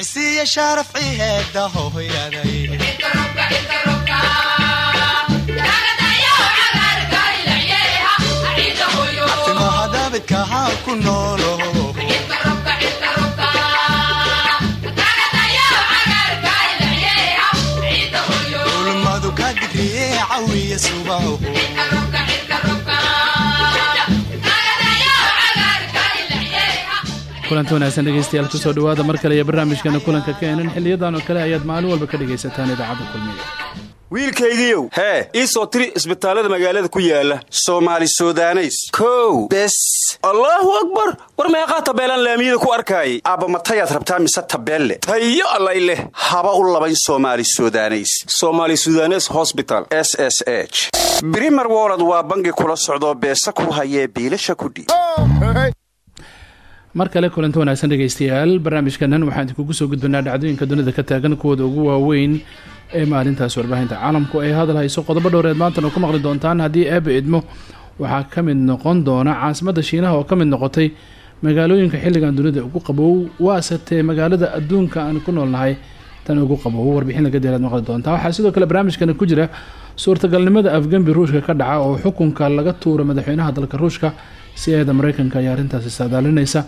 isiya sharafci heeda hohoyaday timahadabidka haan ku noolo. Ulmadu ka digriye cawiya subaho kulanti wanaagsan dhegeystayaal ku soo dhawaada mar kale iyo barnaamijkeena kulanka keenan xiliyadan oo kale ayaad maalin walba ka dhegaysataan idaacadda kulmiya wiilkaygiiow hee ii soo tiri isbitaallada magaalada ku yaalla soomaali sudaneys. Kow bes. Allaahu akbar! War meeqaa tabeelaan laamiyada ku arkaayay? Aabba matayaad rabtaa mise tabeelle? Tayo allay leh. Haba u labayn soomaali sudaneys. Somaali sudanes hosbital s s h. Brimer wolod waa bangi kula socdoo beesa ku hayee biilasha kudhiib mar kale kulanti wanaagsan dhegeystayaal barnaamijkanan waxaan idinkugu soo gudbanaa dhacdooyinka dunida ka taagan kuwooda ugu waaweyn ee maalintaas warbaahinta. Caalamku ay hadal hayso qodobo dhowreed maantana ku maqli doontaan haddii eeba idmo waxaa ka mid noqon doona caasimadda shiinaha oo ka mid noqotay magaalooyinka xilligan dunida ugu qabow waasatee magaalada adduunka aan ku noolnahay tan ugu qabow. Warbixin laga deelaad maqli doontaa. Waxaa sidoo kale barnaamijkana ku jira suurtagalnimada afgembi ruushka ka dhaca oo xukunka laga tuuro madaxweynaha dalka ruushka si eeda mareykanka ayaa arrintaasi saadaalinaysa.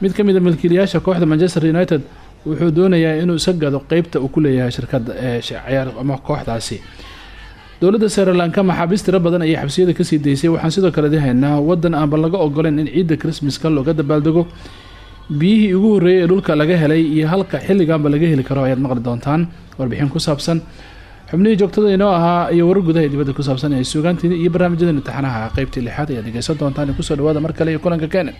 Mid ka mid a milkiilayaasha kooxda manchester united wuxuu doonayaa inuu isa gado qeybta uu ku leeyahay shirkada ee ama kooxdaasi. Dowladda srilanka maxaabiis tiro badan ayay xabsiyada ka sii daysay. Waxaan sidoo kale haynaa wadan aanba laga ogoleyn in ciidda christmaska looga dabaaldego. Biyihii ugu horreeyay ee dhulka laga helay iyo halka xilliganba laga heli karo ayaad maqli doontaan. Warbixin ku saabsan xubnihii joogtada inoo ahaa iyo warar gudaha dibadda ku saabsan ee suugaantiina iyo barnaamijyada imtixaanaha qeybtii lixaad ayaad dhegeysan doontaan ku soo dhawaada mar kale iyo kulanka kenen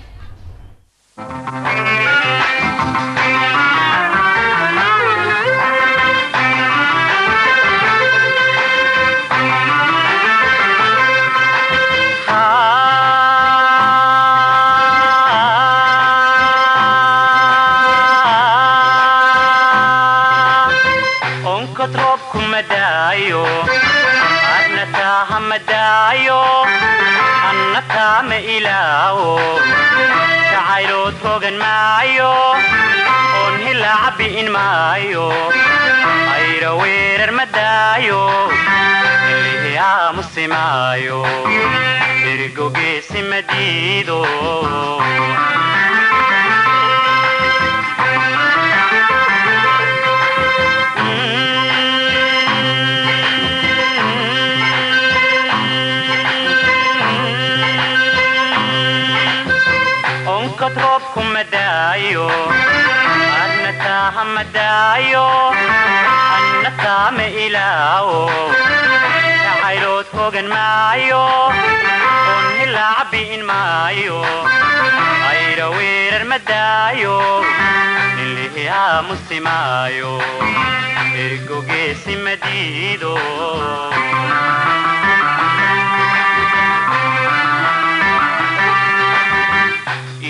rogan maayo oon hila cabbi'in maayo. Ayra weerar ma daayo ilihi aamusi maayo. Ergogeesi ma diido adna taaha ma daayo anna taama ilaawo jacaylood hogan maayo oon hilaa cabbi'in maayo ayra weerar ma daayo nilihi aamusi maayo ergogeesi ma diido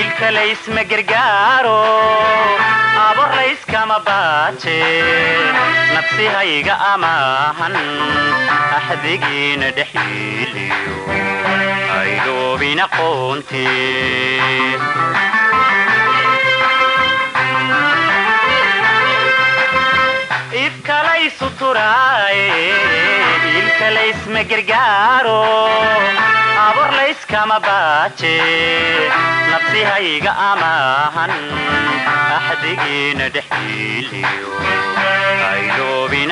ilkalaysma gargaaro aborlayskama baaje nafsihayga amaahan axdigiina dhexyiiliyo aydoobin aqoonte ifkalaysu turaaye ilkalaysma gargaaro aborlayskama baaje nafsihayga amaahan axdigiina dhexyiiliyo ayloobin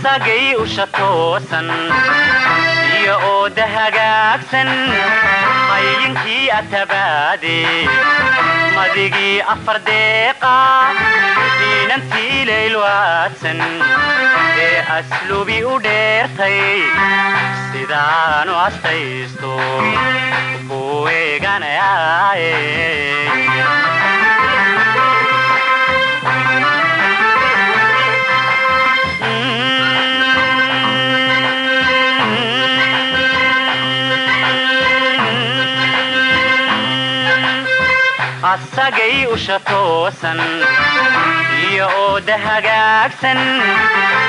asagay usha toosan iyo ooda hagaagsan qaylinkii atabaade madigii afar deeqa diinantii laylwaadsan ee aslubi u dheertay sidaanu astaysto buu eeganayaaye asagay usha toosan iyo ooda hagaagsan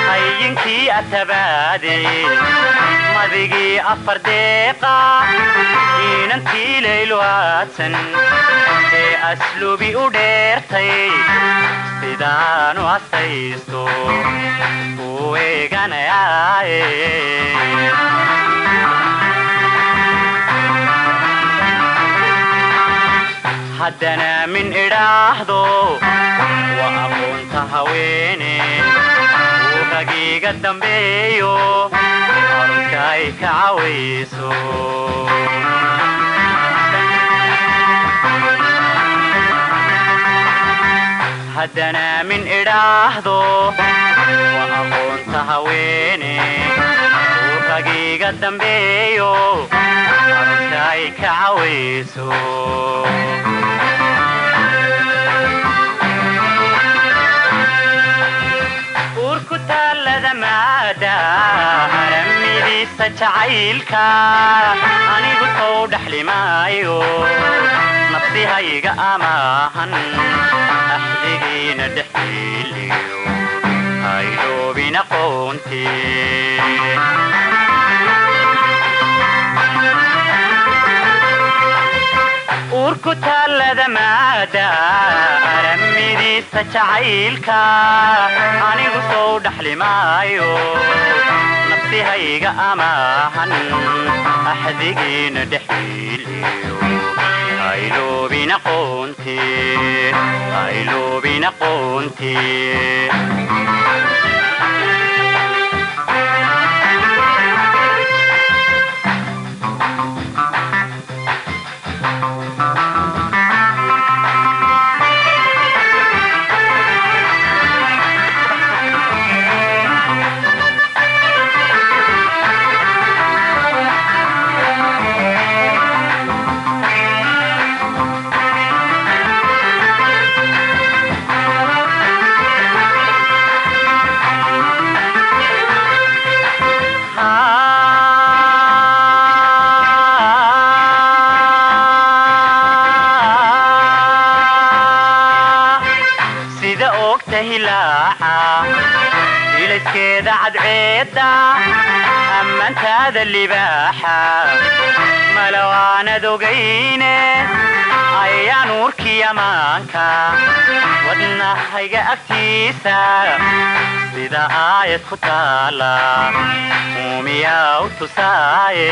hayinkii atabaade madigii afar deeqa diinantii laylwaadsan ee aslubi u dheertay sidaanu astaysto uu eeganayaaye haddana min idhaahdo. Waa aqoonta haweene uu ragiiga dambeeyo. Arunka ay ka cawayso. Haddana min idhaahdo. Waa aqoonta haweene uu ragiiga dambeeyo arunka ay ka cawayso jacaylka anigu sow dhaxlimaayo nafsihayga amaahan axdigiina dhexiliyo hayloobina qoontii uurku taallada maada aramidiisa jacaylka anigu sow dhaxlimaayo nafsihayga amaahan axdigiina dhexiliyo hayloobina cadceedda ammaantaada libaaxa malawaanad ogayne ayaan uurkii ammaanka wadnahayga agtiisa sida aayad ku taala uumiyaa u tusaaye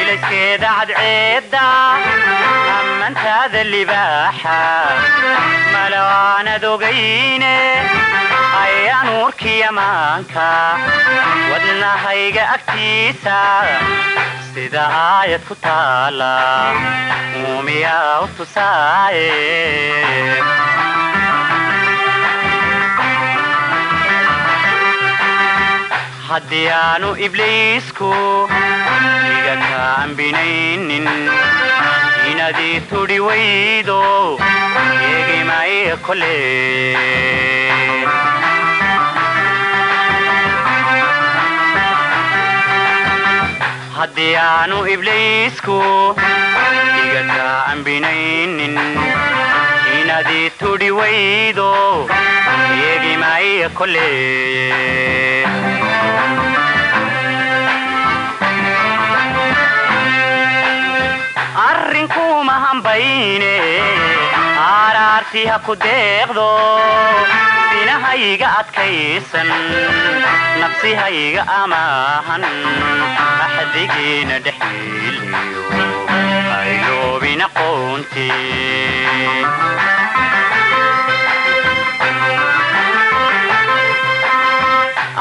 ilayskeeda cadceedda ammaantaada libaaxa malawaanad ogayne ayaan uurkii ammaanka wadnahayga agtiisa sida aayad ku taala uumiyaa u tusaaye haddii aanu ibliisku iga ka ambinaynin inadii tudhi waydo eegimaya kole haddii ibliisku iga ka inadii tudhi waydo eegimaya kole arrinkuma hambayne aaraarti ha ku deeqdo sinahayga adkaysan nafsihayga amaahan axdigiina dhexiliyo ayloobin aqoonti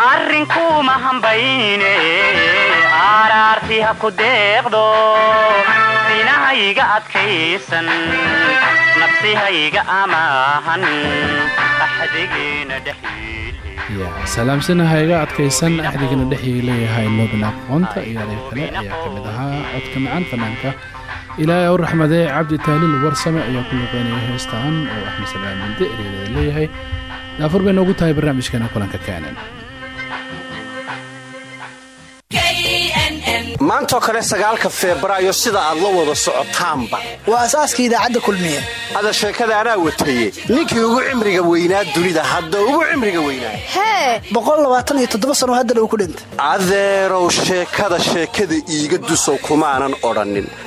arrinkuma hambayne aaraarti ha ku deeqdo sinahayga adkaysan. Nafsihayga amaahan. Axdigiina salaamsanaha iga adkaysan. Axdigana dhexii leeyahay loobin aqoonta iyo adeeg kale ayaa ka mid ahaa codka macaan fanaanka. Ilaahay u raxmadee cabdi taaliil warsame ayaa ku luqeynaya heestaan oo axmed salaan minde ereedeeda leeyahay. Daafur bay noogu tahay barnaamijkeena kulanka keenan maantoo kale sagaalka febraayo sida aad la wada socotaanba. Waa asaaska idaacadda kulmiye. Ada sheekada anaa wataye ninkii ugu cimriga weynaa dunida hadda ugu cimriga weynaa hee! Sano haddana uu ku dhintay. Adeerow sheekada sheekada iiga dusow kumaanan odhannin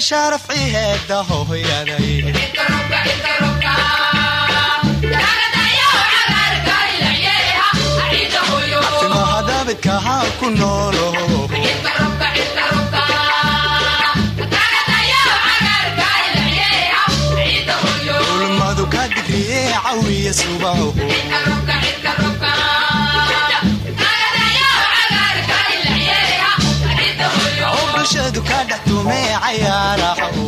cisiiya shaaraf ciheeda hohoyaday timaha daabidka ha ku noolo ulmadu ka digriye cawiya subaho bulshadu ka dhex tume cayaaraho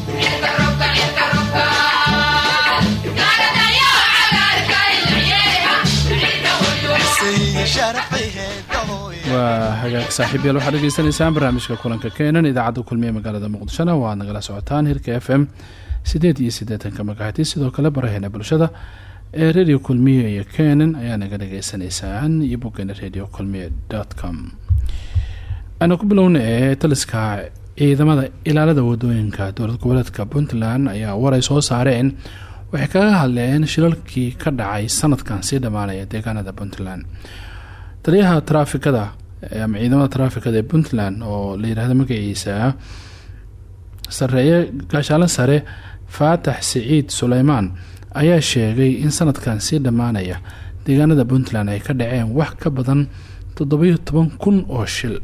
cisiiya shaaraf ciheeda hohoyaday waa hagaag saaxiibyaal waxaad dhegeysanaysaan barnaamijka kulanka keenan idaacadda kulmiye magaalada muqdishona waa aad nagala socotaan hirka f m sideed iyo siddeetanka magahati sidoo kale baraheena bulshada ee radio kulmiye iyo kenen ayaa naga dhegeysanaysaan iyo boggeena radio kulmiye com. Aanu ku bilowna ee taliska ciidamada ilaalada waddooyinka dowlad goboleedka puntland ayaa war ay soo saareen. Waxay kaga hadleen shilalkii ka dhacay sanadkan sii dhammaanaya deegaanada puntland. Taliyaha traafikada ama ciidamada traafikada ee puntland oo la magaciisa sareeye gaashaale sare faatax siciid suleymaan ayaa sheegay in sanadkan sii dhammaanaya deegaanada puntland ay ka dhaceen wax ka badan toddobiyo toban kun oo shil.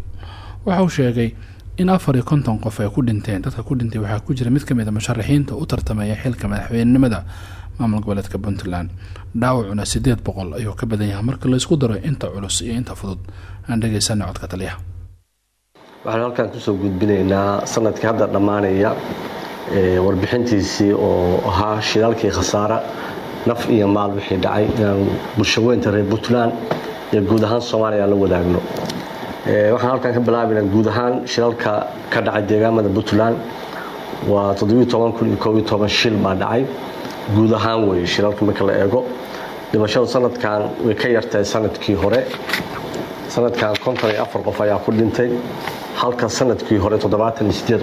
Waxa uu sheegay in afar iyo konton qof ay ku dhinteen. Dadka ku dhintay waxaa ku jira mid ka mid a musharaxiinta u tartamaya xilka madaxweynenimada maamul goboleedka puntland. Dhaawacuna sideed boqol ayuu ka badan yahay marka laysku daro inta culus iyo inta fudud. Aan dhegeysana codka taliyaha. Waxaan halkan ku soo gudbinaynaa sannadkii hadda dhammaanaya warbixintiisii oo ahaa shilaalkii khasaara naf iyo maal wixii dhacay. Inaan bulshaweynta reer puntland iyo guud ahaan soomaaliya la wadaagno waxaan halkan ka bilaabaynaa guud ahaan shilalka ka dhacay deegaamada puntland. Waa shil baa dhacay. Guud ahaan wey shilalka marka la eego. Dhimashadu sanadkan way ka yartahay sannadkii hore. Sanadkan qof ayaa ku dhintay. Halka sannadkii hore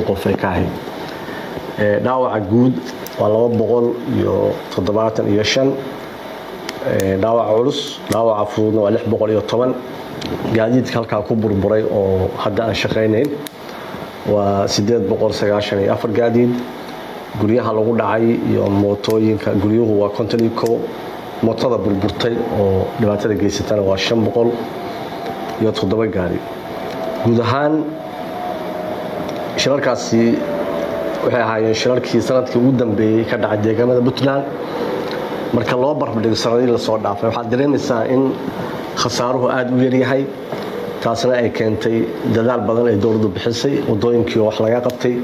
qof ay ka ahayd. Ee, dhaawaca guud waa Ee, dhaawaca culus dhaawaca fududna waa gaadiidka halkaa ku burburay oo hadda aan shaqaynayn waa gaadiid. Guryaha lagu dhacay iyo mootooyinka guryuhu waa kow. Mootada burburtay oo dhibaatada geysatana waa iyo toddoba gaari guud ahaan shilalkaasi waxay ahaayeen shilalkii sannadkii ugu dambeeyey ka dhacay deegaamada puntland. Marka loo barbardhigo sanadihii la soo dhaafay waxaad dareemaysaa in khasaaruhu aada u yaryahay taasna ay keentay dadaal badan ay dowladdu bixisay wadooyinkii oo wax laga qabtay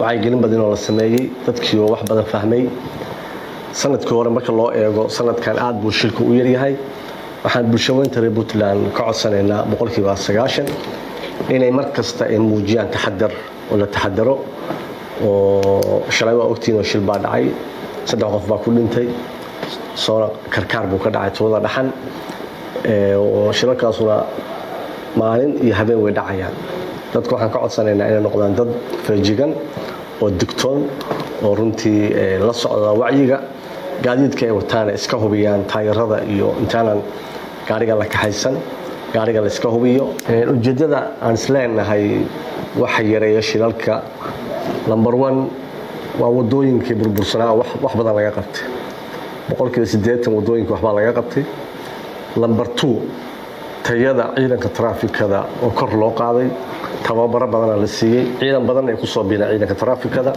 wacyigelin badan oo la sameeyey dadkii oo wax badan fahmay. Sanadkii hore marka loo eego sanadkan aad buu shilka u yaryahay. Waxaan bulshaweynta reer puntland ka codsanaynaa boqolkiiba sagaashan inay mar kasta ay muujiyaan taxadar oo la taxadaro oo shalay waa ogtiin oo shil baa dhacay. Saddex qof baa ku dhintay soona karkaar buu ka dhacay tuulada dhaxan oo shirarkaasuna maalin iyo habeen way dhacayaan. Dadka waxaan ka codsanaynaa inay noqdaan dad feejigan oo digtoon oo runtii la socda wacyiga. Gaadiidka ay wataana iska hubiyaan taayarada iyo intaanan gaariga la kaxaysan gaariga la iska hubiyo. Ujeeddada aan isleenahay waxa yareeya shilalka. Number one waa wadooyinkii burbursanaa wax badan laga qabtay. Boqolkiiba siddeetan waddooyinka waxbaa laga qabtay number two tayada ciidanka traafikada oo kor loo qaaday. Tababaro badana la siiyey. Ciidan badan ay ku soo biireen ciidanka traafikada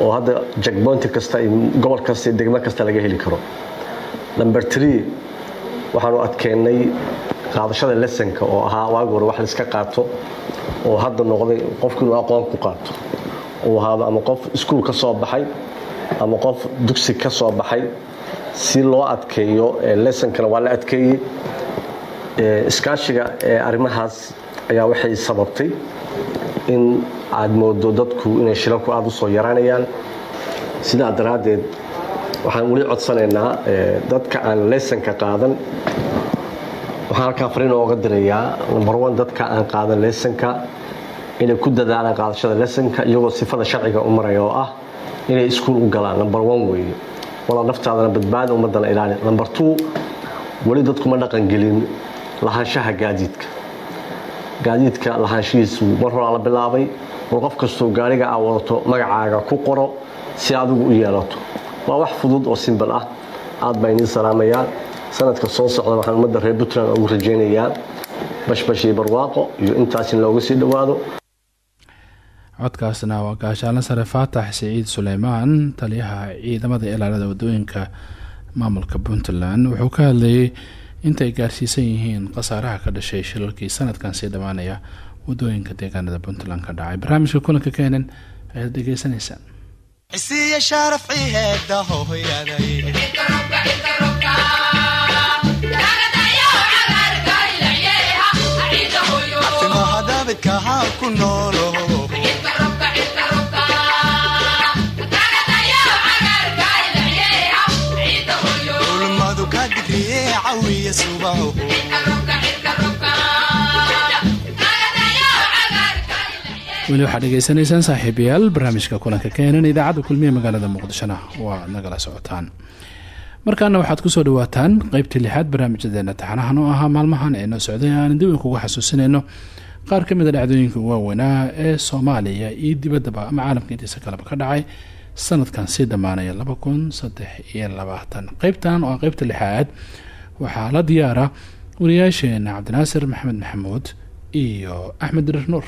oo hadda jagboynti kasta gobol kasta degmo kasta laga heli karo. Number tree waxaanu adkeennay qaadashada lesonka oo ahaa waagi hore wax laiska qaato oo hadda noqday qofku inuu aqoon ku qaato. Uu ahaado ama qof iskuul ka soo baxay ama qof dugsi ka soo baxay si loo adkeeyo lesonkana waa la adkeeyey iskaashiga ee arrimahaas ayaa waxay sababtay in aad moodo dadku inay shilalku aada u soo yaraanayaan. Sidaa daraaddeed waxaan weli codsanaynaa dadka aan lesonka qaadan waxaan halkaa fariin ooga dirayaa number one dadka aan qaadan lesonka inay ku dadaalaan qaadashada lesonka iyagoo sifada sharciga u maraya oo ah inay iskuul u galaan number one weeye wala naftaadana badbaada ummadana ilaali. Number two weli dadkuma dhaqangelin lahaanshaha gaadiidka. Gaadiidka lahaanshihiisu mar horaa la bilaabay war qof kastoo gaariga aa wadato magacaaga ku qoro si adigu u yeelato. Waa wax fudud oo simbal ah. Aad baa idiin salaamayaa sanadka soo socda waxaan ummadda reer puntland ugu rajaynayaa. Bashbash barwaaqo iyo intaas in looga sii dhowaado codkaasna waa gaashaanle sare faatax siciid suleymaan taliyaha ciidamada ilaalada waddooyinka maamulka puntland. Wuxuu ka hadlayay intaay gaarsiisan yihiin khasaaraha ka dhashay shilalkii sanadkan sii dhammaanaya waddooyinka deegaanada puntland ka dhacay. Barnaamijka kulanka keenan ayaad ha ku weli waxaad dhegeysanaysaan saaxiibayaal barnaamijka kulanka keenan idaacadda kulmiye magaalada muqdishona. Waa nagala socotaan. Markaana waxaad ku soo dhawaataan qeybtii lixaad barnaamijyadeena taxanahan oo ahaa maalmahan ee noo socday aan dib kuga xasuusinayno. Qaar ka mid a dhacdooyinka waaweynaa ee soomaaliya iyo dibaddaba ama caalamka intiisa kaleba ka dhacay sanadkan sii dhammaanaya laba kun saddex iyo labaatan. Qeybtan oo qeybta lixaad waxaa la diyaara wariyaasheena cabdinaasir maxamed maxamuud iyo axmed dirir nuur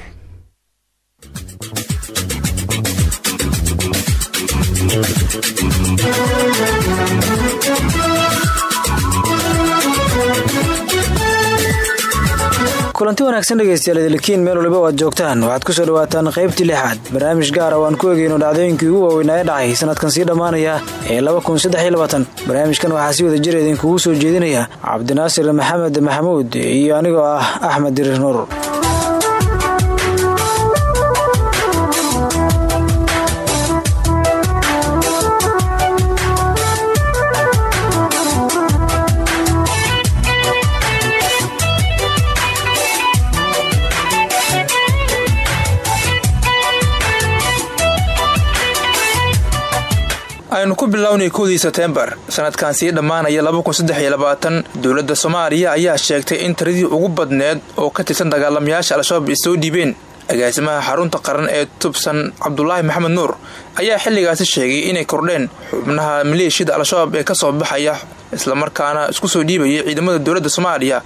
kulanti wanaagsan dhegeystayaal idilkiin meel waliba waad joogtaan. Waxaad ku soo dhawaataan qaybtii lixaad. Barnaamij gaara oo aan ku egeyno dhacdooyinkii ugu waaweynaa ee dhacay sanadkan sii dhammaanaya ee barnaamijkan waxaa si wada jira idinkugu soo jeedinaya cabdinaasir maxamed maxamuud iyo anigoo ah axmed dirir nuur aynu ku bilownay kowdii seteembar sanadkan sii dhammaanaya dowladda soomaaliya ayaa sheegtay in tiradii ugu badneed oo ka tirsan dagaalamayaasha al-shabaab ay soo dhiibeen. Agaasimaha xarunta qaran ee tubsan cabdulaahi maxamed nuur ayaa xilligaasi sheegay inay kordheen xubnaha maleeshiyada al-shabaab ee ka soo baxaya islamarkaana isku soo dhiibaya ciidamada dowladda soomaaliya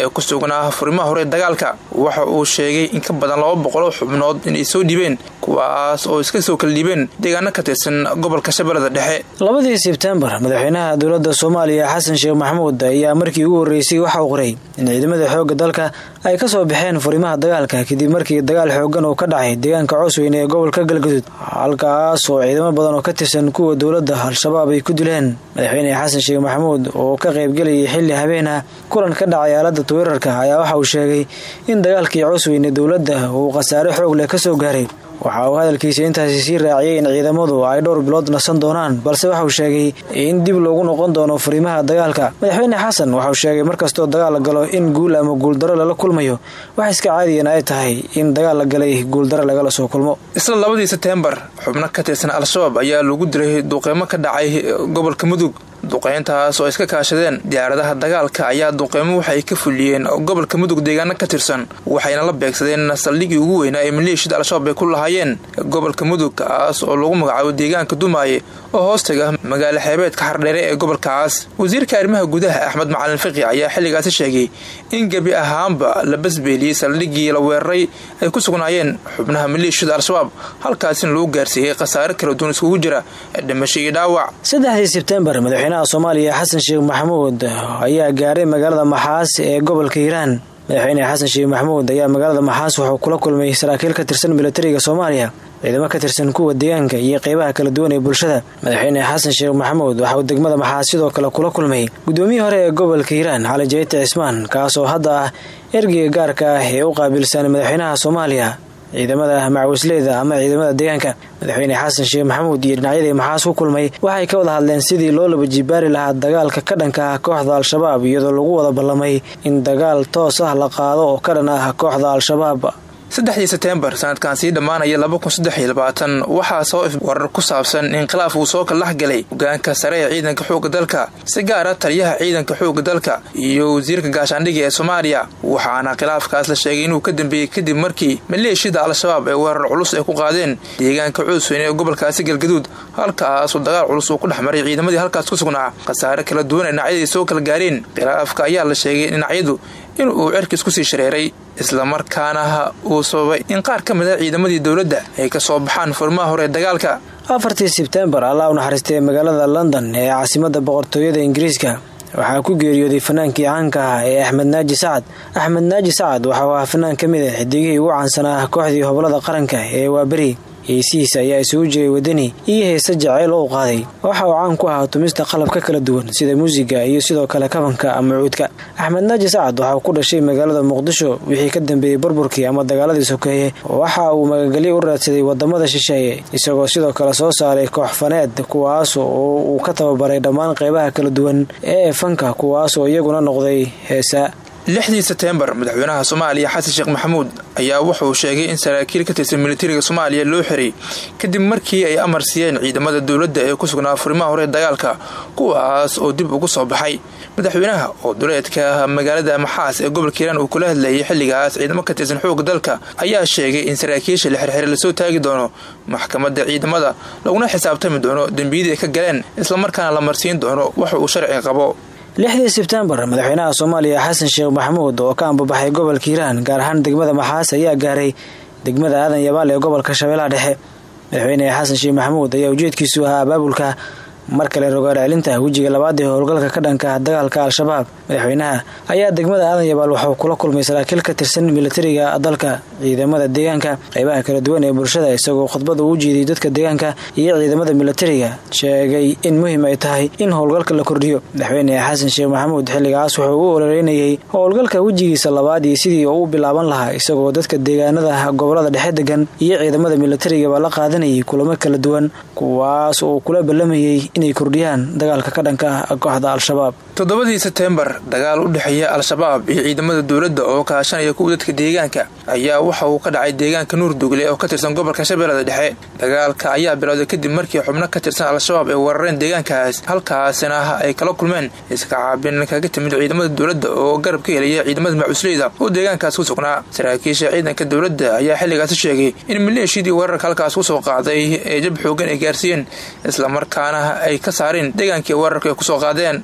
ee ku sugnaa furimaha hore dagaalka. Waxa uu sheegay in ka badan laba boqoloo xubnood inay soo dhiibeen kuwaas oo iska soo kala dhiibeen deegaano ka tirsan gobolka shabeellada dhexe. Labadii sebtembar madaxweynaha dowladda soomaaliya xasan sheekh maxamuud ayaa markii ugu horreysay waxa uu qoray in ciidamada xoogga dalka ay ka soo baxeen furimaha dagaalka kadib markii dagaal xoogan uu ka dhacay deegaanka coosweyne ee gobolka galgaduud halkaas oo ciidamo badan oo ka tirsan kuwa dowladda al-shabaab ay ku dileen. Madaxweyne xasan sheekh maxamuud maxamuud oo ka qaybgelayay xilli habeena kulan ka dhacay aalada twitter-ka ayaa waxa uu sheegay in dagaalkii cosweyne dowladda uu khasaare xoog leh ka soo gaaray. Waxa uu hadalkiisa intaasi sii raaciyay in ciidamadu ay dhowr bilood nasan doonaan balse waxa uu sheegay in dib loogu noqon doono furimaha dagaalka. Madaxweyne xasan waxa uu sheegay markastoo dagaal la galo in guul ama guuldaro lala kulmayo wax iska caadiyan ay tahay in dagaal la galay guuldaro lagala soo kulmo. Isla labadii seteembar xubno ka tirsan al-shabaab ayaa lagu diray duqeymo ka dhacay gobolka mudug duqeyntaas oo iska kaashadeen diyaaradaha dagaalka ayaa duqeymo waxay ka fuliyeen gobolka mudug deegaano ka tirsan waxayna la beegsadeen saldhigii ugu weynaa ee maleeshiyada al-shabaab ay ku lahaayeen. Gobolka mudug kaas oo lagu magacaabo deegaanka dumaaye oo hoostaga magaalo xeebeedka xardheere ee gobolkaas. Wasiirka arrimaha gudaha axmed macalin fiqi ayaa xilligaasi sheegay in gebi ahaanba la basbeeliyey saldhigii la weeraray ay ku sugnaayeen xubnaha maleeshiyada al-shabaab halkaasina lagu gaarsiiyey khasaare kala duwan iskugu jira dhimasho iyo dhaawac madaxweynaha soomaaliya xasan sheekh maxamuud ayaa gaaray magaalada maxaas ee gobolka hiiraan. Madaxweyne xasan sheekh maxamuud ayaa magaalada maxaas wuxuu kula kulmay saraakiil ka tirsan militariga soomaaliya ciidamo ka tirsan kuwa deegaanka iyo qeybaha kala duwan ee bulshada. Madaxweyne xasan sheekh maxamuud waxa uu degmada maxaas sidoo kale kula kulmay gudoomiyihii hore ee gobolka hiiraan cali jayte cismaan kaasoo hadda ah ergeyga gaarka ah ee u qaabilsan madaxweynaha soomaaliya ciidamada macawisleyda ama ciidamada deegaanka madaxweyne xasan sheekh maxamuud iyo dhinacyadii maxaas ku kulmay? Waxay ka wada hadleen sidii loo laba jibaari lahaa dagaalka ka dhanka ah kooxda al-shabaab iyadoo lagu wada ballamay in dagaal toos ah la qaado oo ka dhan ah kooxda al-shabaab saddexdii seteembar sanadkan sii dhammaanaya waxaa soo warar ku saabsan in khilaaf uu soo kalax galay hogaanka sare ee ciidanka xoogga dalka si gaara taliyaha ciidanka xoogga dalka iyo wasiirka gaashaandhiga ee soomaaliya waxaana khilaafkaas la sheegay inuu ka dambeeyey kadib markii maleeshiyada al-shabaab ee weerar culus ay ku qaadeen. Deegaanka coosweyne ee gobolkaasi galgaduud halkaasoo dagaal culus uu ku dhex maray ciidamadii halkaas ku sugnaa khasaare kala duwan ee dhinacyadii soo kala gaareen. Khilaafka ayaa la sheegay in dhinacyadu in uu cerkiis ku sii shareeray islamarkaana uu sababay in qaar ka mid a ciidamadii dowladda ay ka soo baxaan furmaha hore dagaalka. Afartii sebtembar allah u naxariistay magaalada london ee caasimada boqortooyada ingiriiska. Waxaa ku geeriyooday fanaankii caanka ah ee axmed naaji sacad axmed naaji sacad waxa uu ahaa fanaan ka mid a xidigihii ugu caansanaa kooxdii hobolada qaranka ee waaberi heesihiisa ayaa isugu jiray wadani iyo heese jaceyl oo u qaaday. Waxa uu caan ku ahaa tumista qalabka kala duwan sida muusiga iyo sidoo kale kabanka ama cuudka. Axmed naaji sacad waxa uu ku dhashay magaalada muqdisho wixii ka dambeeyey burburkii ama dagaaladii sokeeye. Waxa uu magagelyo u raadsaday waddamada shisheeye isagoo sidoo kale soo saaray koox faneed kuwaas oo uu ka tababaray dhammaan qeybaha kala duwan ee fanka kuwaas oo iyaguna noqday heesa lixdii seteembar madaxweynaha soomaaliya xasan sheekh maxamuud ayaa wuxuu sheegay in saraakiil ka tirsan militariga soomaaliya loo xiray kadib markii ay amar siiyeen ciidamada dowladda ee ku sugnaa furimaha hore dagaalka kuwaas oo dib ugu soo baxay. Madaxweynaha oo duleedka magaalada maxaas ee gobolka hiiraan uu kula hadlayay xilligaas ciidamo ka tirsan xoogga dalka ayaa sheegay in saraakiisha la xirxiray la soo taagi doono maxkamadda ciidamada laguna xisaabtami doono dembiyadii ay ka galeen islamarkaana la marsiin doono wax uu sharci qabo lixdii sebtembar madaxweynaha soomaaliya xasan sheekh maxamuud oo ka ambabaxay gobolka hiiraan gaar ahaan degmada maxaas ayaa gaaray degmada aadan yabaal ee gobolka shabeellaha dhexe. Madaxweyne xasan sheekh maxamuud ayaa ujeedkiisu ahaa abaabulka mar kale rogaar celinta wejiga labaad ee howlgalka ka dhanka dagaalka al-shabaab madaxweynaha ayaa degmada aadan yabaal waxuu kula kulmay saraakiil ka tirsan militariga dalka ciidamada deegaanka qeybaha kala duwan ee bulshada isagoo khudbada u jeediyay dadka deegaanka iyo ciidamada militariga sheegay in muhiim ay tahay in howlgalka la kordhiyo. Madaxweyne xasan sheekh maxamuud xilligaas wuxuu u ololeynayay howlgalka wejigiisa labaad iyo sidii uu bilaaban lahaa isagoo dadka deegaanada gobollada dhexe degan iyo ciidamada militarigaba la qaadanayay kulamo kala duwan kuwaas oo kula ballamayay inay kordhiyaan dagaalka ka dhanka ah kooxda al-shabaab toddobadii seteembar dagaal u dhexeeya al-shabaab iyo ciidamada dowladda oo kaashanaya kuwa dadka deegaanka ayaa waxa uu ka dhacay deegaanka nuurdugle oo ka tirsan gobolka shabeellada dhexe. Dagaalka ayaa bilowday kadib markii xubno ka tirsan al-shabaab ay weerareen deegaankaas halkaasina ay kala kulmeen. Iska caabin kaga timid ciidamada dowladda oo garab ka helaya ciidamada macusleyda oo deegaankaas ku sugnaa. Saraakiisha ciidanka dowladda ayaa xilligaasi sheegay in maleeshiyadii weerarka halkaas ku soo qaaday ee jab xoogan ay gaarsiiyeen islamarkaana ay ka saareen deegaankii weerarka ay ku soo qaadeen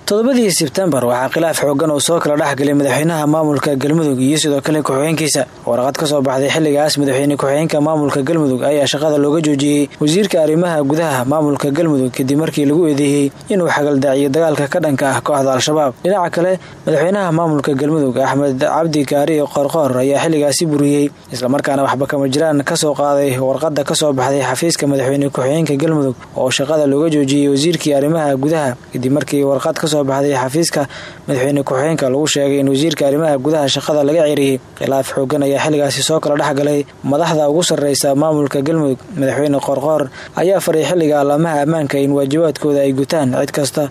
sebtembar waxaa khilaaf xoogan oo soo kala dhexgalay madaxweynaha maamulka galmudug iyo sidoo kale ku-xigeenkiisa. Warqad ka soo baxday xilligaas madaxweyne ku-xigeenka maamulka galmudug ayaa shaqada looga joojiyey. Wasiirka arrimaha gudaha maamulka galmudug kadib markii lagu eedeeyey inuu xagaldaaciyo dagaalka ka dhanka ah kooxda al-shabaab. Dhinaca kale madaxweynaha maamulka galmudug axmed cabdi kaari qorqoor ayaa xilligaasi buriyey islamarkaana waxba kama jiraan ka soo qaaday warqada ka soo baxday xafiiska madaxweyne ku-xigeenka galmudug oo shaqada looga joojiyey wasiirkii arrimaha gudaha. Kadib markii warqad ka soo baxday xafiiska madaxweyne ku-xigeenka lagu sheegay in wasiirka arrimaha gudaha shaqada laga ceriyey khilaaf xoogan ayaa xilligaasi soo kala dhexgalay madaxda ugu sarreysa maamulka galmudug madaxweyne qorqoor ayaa faray xilliga allaamaha ammaanka in waajibaadkooda ay gutaan cid kasta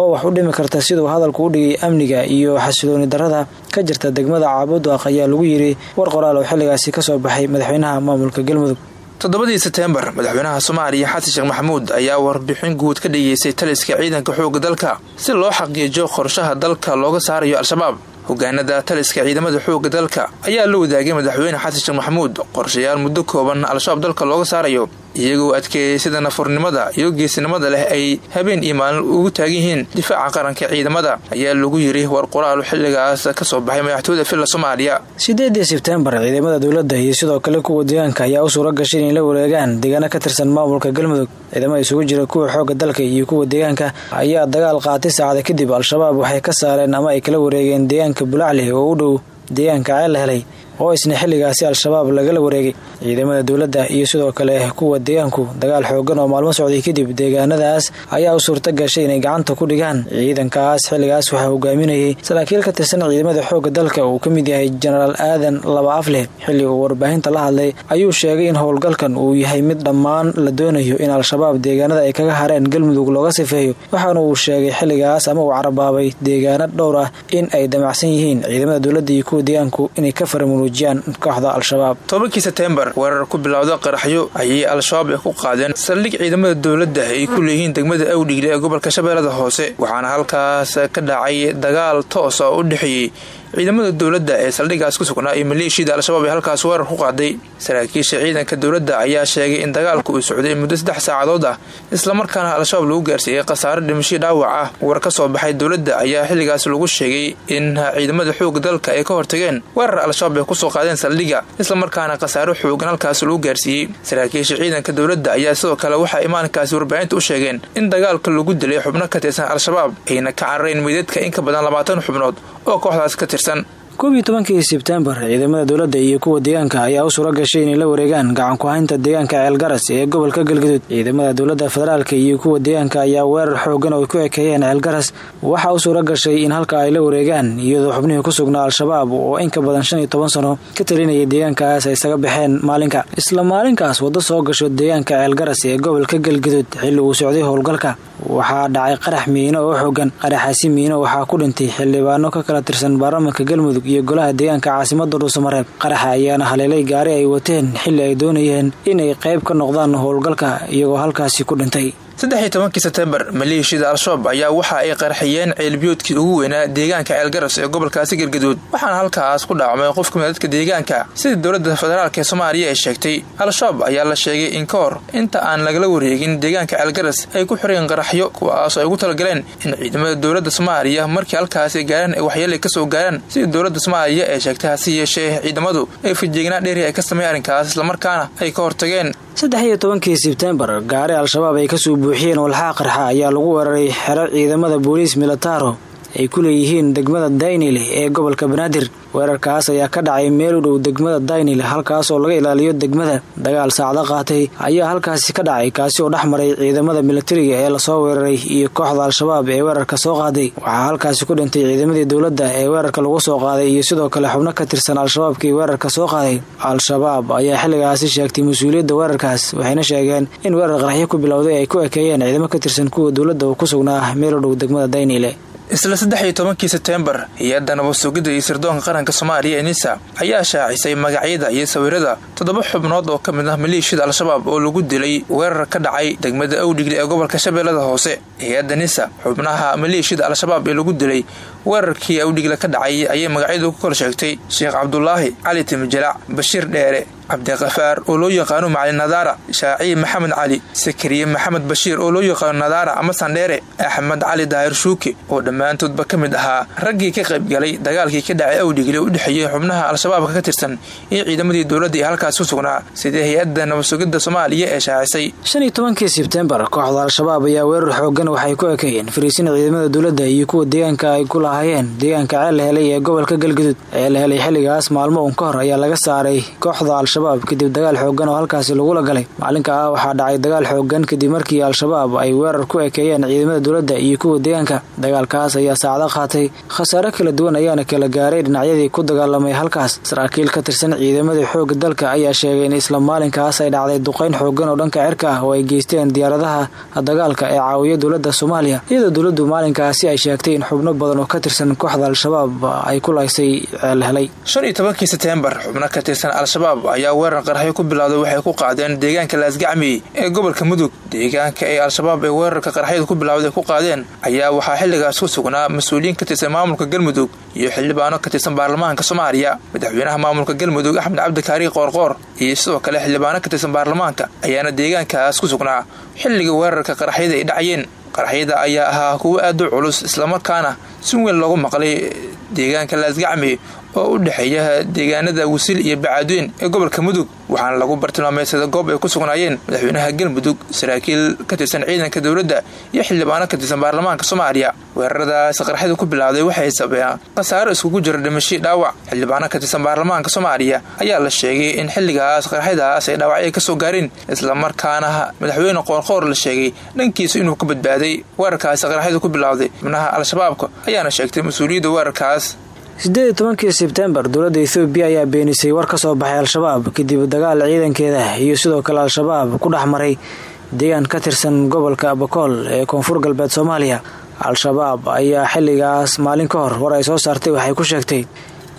oo wax u dhimi karta siduu hadalku u dhigay amniga iyo xasilooni darada ka jirta degmada caabudaaq ayaa lagu yiri war qoraal oo xilligaasi ka soo baxay madaxweynaha maamulka galmudug toddobadii sebteembar madaxweynaha soomaaliya xasan sheekh maxamuud ayaa warbixin guud ka dhageystay taliska ciidanka xoogga dalka si loo xaqiijiyo qorshaha dalka looga saarayo al-shabaab. Hogaanada taliska ciidamada xoogga dalka ayaa la wadaagay madaxweyne xasan sheekh maxamuud qorshayaal muddo kooban al-shabaab dalka looga saarayo iyagoo adkeeyay sida nafurnimada iyo geesinimada leh ay habeen iyo ugu taagan yihiin difaaca qaranka ciidamada. Ayaa lagu yiri war qoraal xilligaas ka soo baxay madaxtooyada filla soomaaliya. Sideedii sebtembar ciidamada dowladda iyo sidoo kale kuwa deegaanka ayaa u suura gashay inay la wareegaan deegaano ka tirsan maamulka galmudug. Ciidamada isugu jira kuwa xoogga dalka iyo kuwa deegaanka ayaa dagaal qaatay saacada kadib al-shabaab waxay ka saareen ama ay kala wareegeen deegaanka bulacli oo u dhow deegaanka ceel la helay oo isna xilligaasi al-shabaab lagala wareegay. Ciidamada dowladda iyo sidoo kale kuwa deegaanku dagaal xoogan oo maalmo socday kadib deegaanadaas ayaa u suurta gashay inay gacanta ku dhigaan. Ciidankaas xilligaas waxaa hogaaminayay saraakiil ka tirsan ciidamada xoogga dalka uu ka mid yahay jenaraal aadan laba afleh xilli uu warbaahinta la hadlay ayuu sheegay in howlgalkan uu yahay mid dhammaan la doonayo in al-shabaab deegaanada ay kaga hareen galmudug looga sifeeyo waxaana uu sheegay xilligaas ama uu carabaabay deegaano dhowr ah in ay damacsan yihiin. Ciidamada dowladda iyo kuwa deegaanku inay ka faramuruujiyaan kooxda al-shabaab. Tobankii sebteembar weerar ku bilowda qaraxyo ayay al-shabaab ay ku qaadeen saldhig ciidamada dowladda ay ku leeyihiin degmada awdhigle ee gobolka shabeellada hoose waxaana halkaas ka dhacay dagaal toos oo u dhexeeyey ciidamada dowladda ee saldhigaas ku sugnaa iyo maleeshiyada al-shabaab ee halkaas weerar ku qaaday saraakiisha ciidanka dowladda ayaa sheegay in dagaalku uu socday muddo saddex saacadood ah islamarkaana al-shabaab lagu gaarsiiyey khasaare dhimasho dhaawac ah. War ka soo baxay dowladda ayaa xilligaas lagu sheegay in ciidamada xoogga dalka ay ka hortageen weerar al-shabaab ay ku soo qaadeen saldhiga islamarkaana khasaare xoogan halkaas lagu gaarsiiyey saraakiisha ciidanka dowladda ayaa sidoo kale waxay imaankaasi warbaahinta u sheegeen in dagaalka lagu dilay xubno ka tirsan al-shabaab ayna ka carareen meydadka in ka badan labaatan xubnood oo kooxdaas ka tirsan tirsan koob iyo tobankii ciidamada dowladda iyo kuwa deegaanka ayaa u suura gashay inay la wareegaan gacan ku-haynta deegaanka ceelgaras ee gobolka galgaduud. Ciidamada dowladda federaalka iyo kuwa deegaanka ayaa weerar xoogan oo ku ekeeyeen ceelgaras waxaa u suura gashay in halka ay la wareegaan iyadoo xubnihii ku sugnaa al-shabaab oo in ka badan shan iyo toban sano ka talinaya deegaankaas ay isaga baxeen maalinka. Isla maalinkaas waddo soo gasho deegaanka ceelgaras ee gobolka galgaduud xilli uu socday howlgalka. Waxaa dhacay qarax miino oo xoogan qaraxaasi miino waxaa ku dhintay xildhibaano ka kala tirsan baarlamanka galmudug iyo golaha deegaanka caasimada dhuusamareeb qaraxa ayaana haleelay gaari ay wateen xilli ay doonayeen inay qayb ka noqdaan howlgalka iyagoo halkaasi ku dhintay saddex iyo tobankii sebtembar maleeshiyada al-shabaab ayaa waxa ay qarxiyeen ceelbiyoodkii ugu weynaa deegaanka ceelgaras ee gobolkaasi galgaduud waxaana halkaas ku dhaacmay qof ka mid dadka deegaanka sida dowladda federaalk ee soomaaliya ay sheegtay. Al-shabaab ayaa la sheegay in ka hor inta aan lagala wareegin deegaanka ceelgaras ay ku xireen qaraxyo kuwaas ay ugu talagaleen in ciidamada dowladda soomaaliya markii halkaas ay gaaraan ay waxyeelay ka soo gaaraan sida dowladda soomaaliya ee sheegtay hase yeeshee ciidamadu ay fijeegnaa dheeri ay ka sameeyeen arrinkaas islamarkaana ay ka hortageen buuxiyeen walxaa qarxa ayaa lagu weeraray xero ciidamada booliis militaro ay ku leeyihiin degmada daynile ee gobolka banaadir. Weerarkaas ayaa ka dhacay meel u dhow degmada daynile halkaas oo laga ilaaliyo degmada. Dagaal saacdo qaatay ayaa halkaasi ka dhacay kaasi oo dhex maray ciidamada militariga ee la soo weeraray iyo kooxda al-shabaab ee weerarka soo qaaday. Waxaa halkaasi ku dhintay ciidamadii dowladda ee weerarka lagu soo qaaday iyo sidoo kale xubno ka tirsan al-shabaabkii weerarka soo qaaday. Al-shabaab ayaa xilligaasi sheegtay mas'uuliyadda weerarkaas waxayna sheegeen in weerar qaraxyo ku bilowday ay ku ekeeyeen ciidamo ka tirsan kuwa dowladda oo ku sugnaa meel u dhow degmada daynile isla saddex iyo tobankii sebtembar hay'adda nabad-sugidda iyo sirdoonka qaranka soomaaliya nisa ayaa shaacisay magacyada iyo sawirada toddoba xubnood oo ka mid ah maleeshiyada al-shabaab oo lagu dilay weerar ka dhacay degmada awdhigle ee gobolka shabeellada hoose. Hay'adda nisa xubnaha maleeshiyada al-shabaab ee lagu dilay weerarkii awdhigle ka dhacay ayay magacyadu ku kala sheegtay sheekh cabdulaahi cali timijalac bashiir dheere cabdikafaar oo loo yaqaano macalin nadaara shaaciib maxamed cali sakariye maxamed bashiir oo loo yaqaano nadaara ama sandheere axmed cali daahir shuuke oo dhammaantoodba ka mid ahaa raggii ka qaybgalay dagaalkii ka dhacay awdhigli u dhexeeyey xubnaha al-shabaabka ka tirsan iyo ciidamadii dowladda ee halkaas ku sugnaa sidii hay'adda nabadsugidda soomaaliya ee shaacisay shan iyo tobankii kooxda al-shabaab ayaa weerar xoogan waxay ku ekeeyeen fariisin ciidamada dowladda iyo kuwa deegaanka ay ku lahaayeen deegaanka ceel la helay ee gobolka galgudud ee la helay xilligaas maalmo uun ka hor ayaa laga saaray kooxda al-shabaab kadib dagaal xoogan oo halkaasi lagula galay. Maalinka ah waxaa dhacay dagaal xoogan kadib markii al-shabaab ay weerar ku ekeeyeen ciidamada dowladda iyo kuwa deegaanka. Dagaalkaas ayaa saacdo qaatay. Khasaare kala duwan ayaana kala gaaray dhinacyadii ku dagaalamay halkaas. Saraakiil ka tirsan ciidamada xoogga dalka ayaa sheegay in isla maalinkaas ay dhacday duqayn xoogan oo dhanka cirka ah oo ay geysteen diyaaradaha dagaalka ee caawiya dowladda soomaaliya. Iyadoo dowladdu maalinkaasi ay sheegtay in xubno badan oo ka tirsan kooxda al-shabaab ay ku laysay ceel helay ayaa weerar qarxyo ku bilowday waxay ku qaadeen deegaanka laasgacmi ee gobolka mudug. Deegaanka ee al-shabaab ee weerarka qarxyada ku bilowday ku qaadeen ayaa waxaa xilligaas ku sugnaa mas'uuliyiin ka tirsan maamulka galmudug iyo xildhibaano ka tirsan baarlamaanka soomaaliya. Madaxweynaha maamulka galmudug axmed cabdikaari qoorqoor iyo sidoo kale xildhibaano ka tirsan baarlamaanka ayaana deegaankaas ku sugnaa xilliga weerarka qarxyada ay dhacayeen. Qarxyada ayaa ahaa kuwo aad u culus islamarkaana si weyn loogu maqlay deegaanka laasgacmi oo u dhexeeya deegaanada wisil iyo bacaadweyn ee gobolka mudug. Waxaana lagu bartilmaameysada goob ay ku sugnaayeen madaxweynaha galmudug saraakiil ka tirsan ciidanka dowladda iyo xildhibaano ka tirsan baarlamaanka soomaaliya. Weeraradaas qarxyada ku bilowday waxay sabeen khasaaro iskugu jira dhimasho dhaawac. Xildhibaano ka tirsan baarlamaanka soomaaliya ayaa la sheegay in xilligaas qarxyadaas ay dhaawacyo ka soo gaareen islamarkaana madaxweyne qoorqoor la sheegay dhankiisa inuu ka badbaaday weerarkaasi qarxyada ku bilowday. Xubnaha al-shabaabka ayaana sheegtay mas'uuliyadda weerarkaas siddeed iyo tobankii sebtembar dowladda ethoobiya ayaa beenisay war ka soo baxay al-shabaab kadib dagaal ciidankeeda iyo sidoo kale al-shabaab ku dhex maray deegaan ka tirsan gobolka bakool ee koonfur galbeed soomaaliya. Al-shabaab ayaa xilligaas maalin ka hor war ay soo saartay waxay ku sheegtay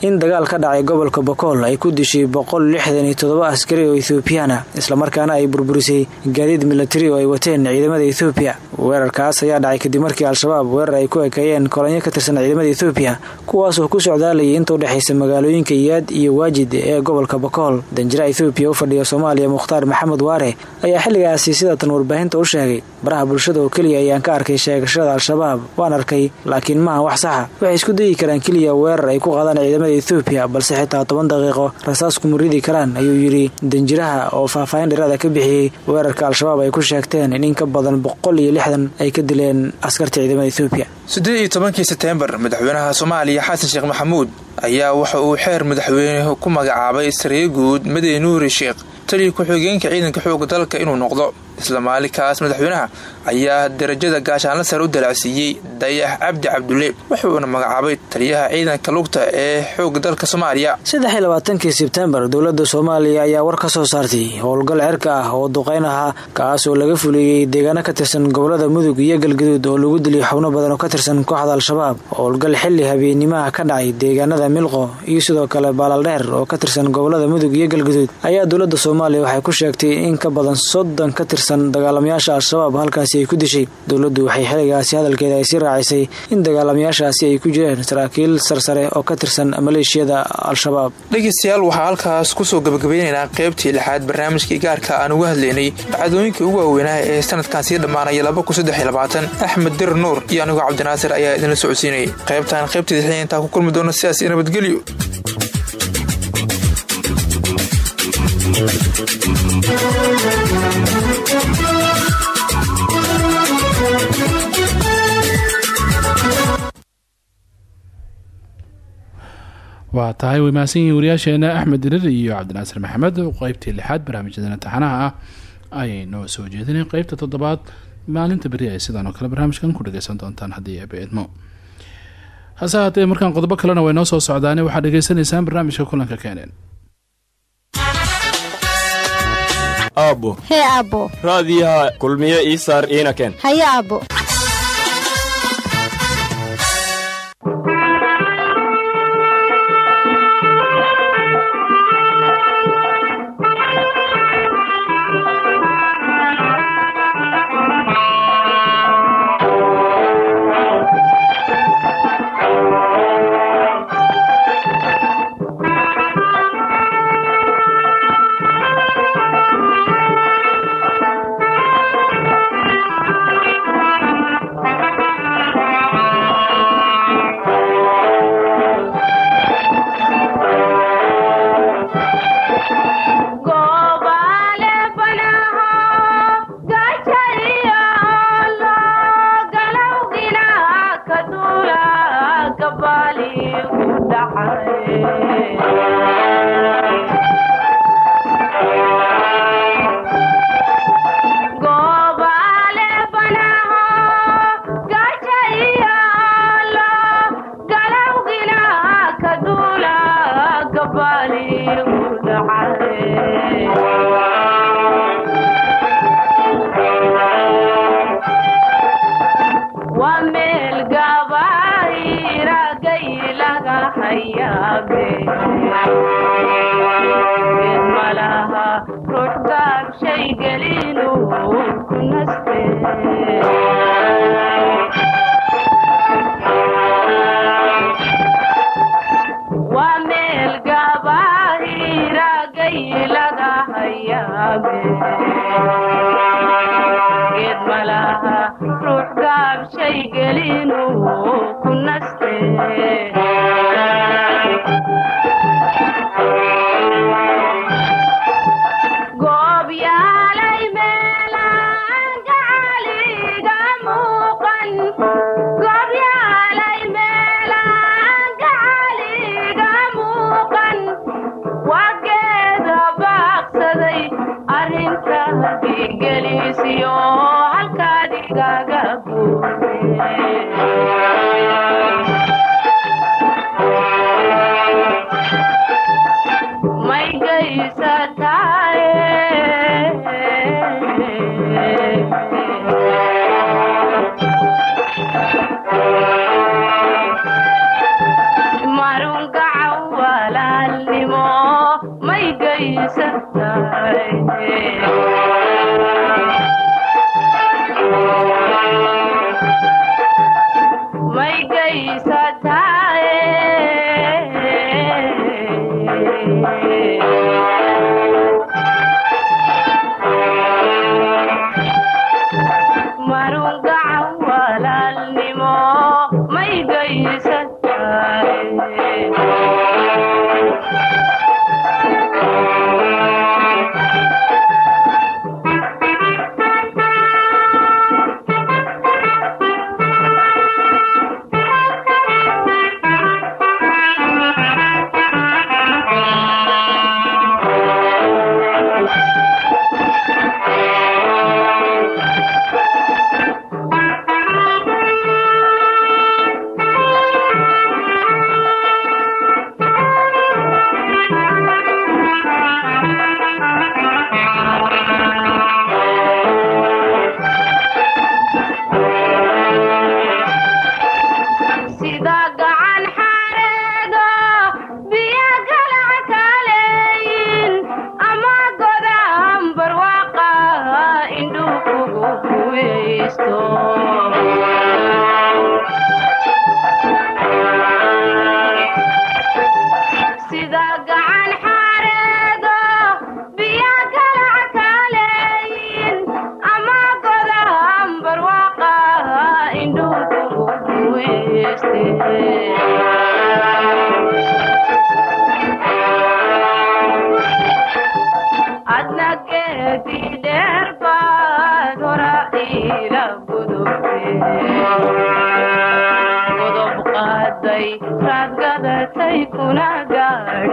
in dagaal ka dhacay gobolka bakool ay ku dishay boqol lixdan iyo toddoba askari oo ethoobiyaana islamarkaana ay burburisay gaadiid milatari oo ay wateen ciidamada ethoobiya weerarkaas ayaa dhacay kadib markii al-shabaab weerar ay ku ekeeyeen kolonyo ka tirsan ciidamada ethoobiya kuwaasoo ku socdaalayay inta udhexaysa magaalooyinka iyaad iyo waajid ee gobolka bakool danjira ethoobiya u fadhiya soomaaliya mukhtaar maxamed waare ayaa xilligaasi sidatan warbaahinta u sheegay baraha bulshada oo keliya ayaan ka arkay sheegashada al-shabaab waan arkay laakiin maaha wax saxa. Waxay isku dayi karaan keliya weerar ay ku qaadaan ciidamada ethoobiya balse xitaa toban daqiiqo rasaas kuma ridi karaan ayuu yidhi danjiraha oo faahfaahin dheeraada ka bixiyey weerarka al-shabaab ay ku sheegteen in in ka badan boqol iyo lixdan ay ka dileen askarta ciidamada ethoobiya siddeed iyo tobankii seteembar madaxweynaha soomaaliya xasan sheekh maxamuud ayaa waxa uu xeer madaxweyne ku magacaabay sariye guud madey nuuri sheekh taliya ku-xigeenka ciidanka xooga dalka inuu noqdo isla maalinkaas madaxweynaha ayaa darajada gaashaanla sare u dalacsiiyey dayax cabdi cabdulle wuxuuna magacaabay taliyaha ciidanka lugta ee xooga dalka soomaaliya. Saddex iyo labaatankii sebtembar dowladda soomaaliya ayaa war ka soo saartay howlgal cerka ah oo duqayn ahaa kaas oo laga fuliyey deegaano ka tirsan gobollada mudug iyo galgaduud oo lagu diliyay xubno badan oo ka tirsan kooxda al-shabaab. Howlgal xili habeenimaha ka dhacay deegaanada milqo iyo sidoo kale baaldheer oo ka tirsan gobollada mudug iyo galgaduud ayaa dowladda soomaaliya waxay ku sheegtay in ka badan soddon ka tirsan dagaalamayaasha al-shabaab halkaasi ay ku dishay. Dowladdu waxay xiligaasi hadalkeeda ay sii raacisay in dagaalamayaashaasi ay ku jireen saraakiil sarsare oo ka tirsan maleeshiyada al-shabaab. Dhegeystayaal waxaa halkaas ku soo gabagabeynaynaa qaybtii lixaad barnaamijkii gaarka aan uga hadlaynay dhacdooyinkii ugu waaweynaa ee sanadkan sii dhammaanaya axmed dir nuur iyo anigoo cabdinaasir ayaa idinla socodsiinayay. Qaybtan qaybteeda xiliya intaa ku kulmi doona sidaas iyo nabadgelyo waa tahay way mahadsan yihiin wariyaasheena axmed dirir iyo cabdinaasir maxamed. Qeybtii lixaad barnaamijyadan taxanaha ah ayay noo soo jeedinay. Qeybta toddobaad maalinta beri ay sidaan oo kale barnaamijkan ku dhageysan doontaan haddii eeba idmo hase haatee markaan qodobo kalena way noo soo socdaane waxaad dhegeysanaysaan barnaamijka kulanka keeneen. Aabbo. Hee aabbo. Raadiyaha kulmiye ii saar iina keen haye Thank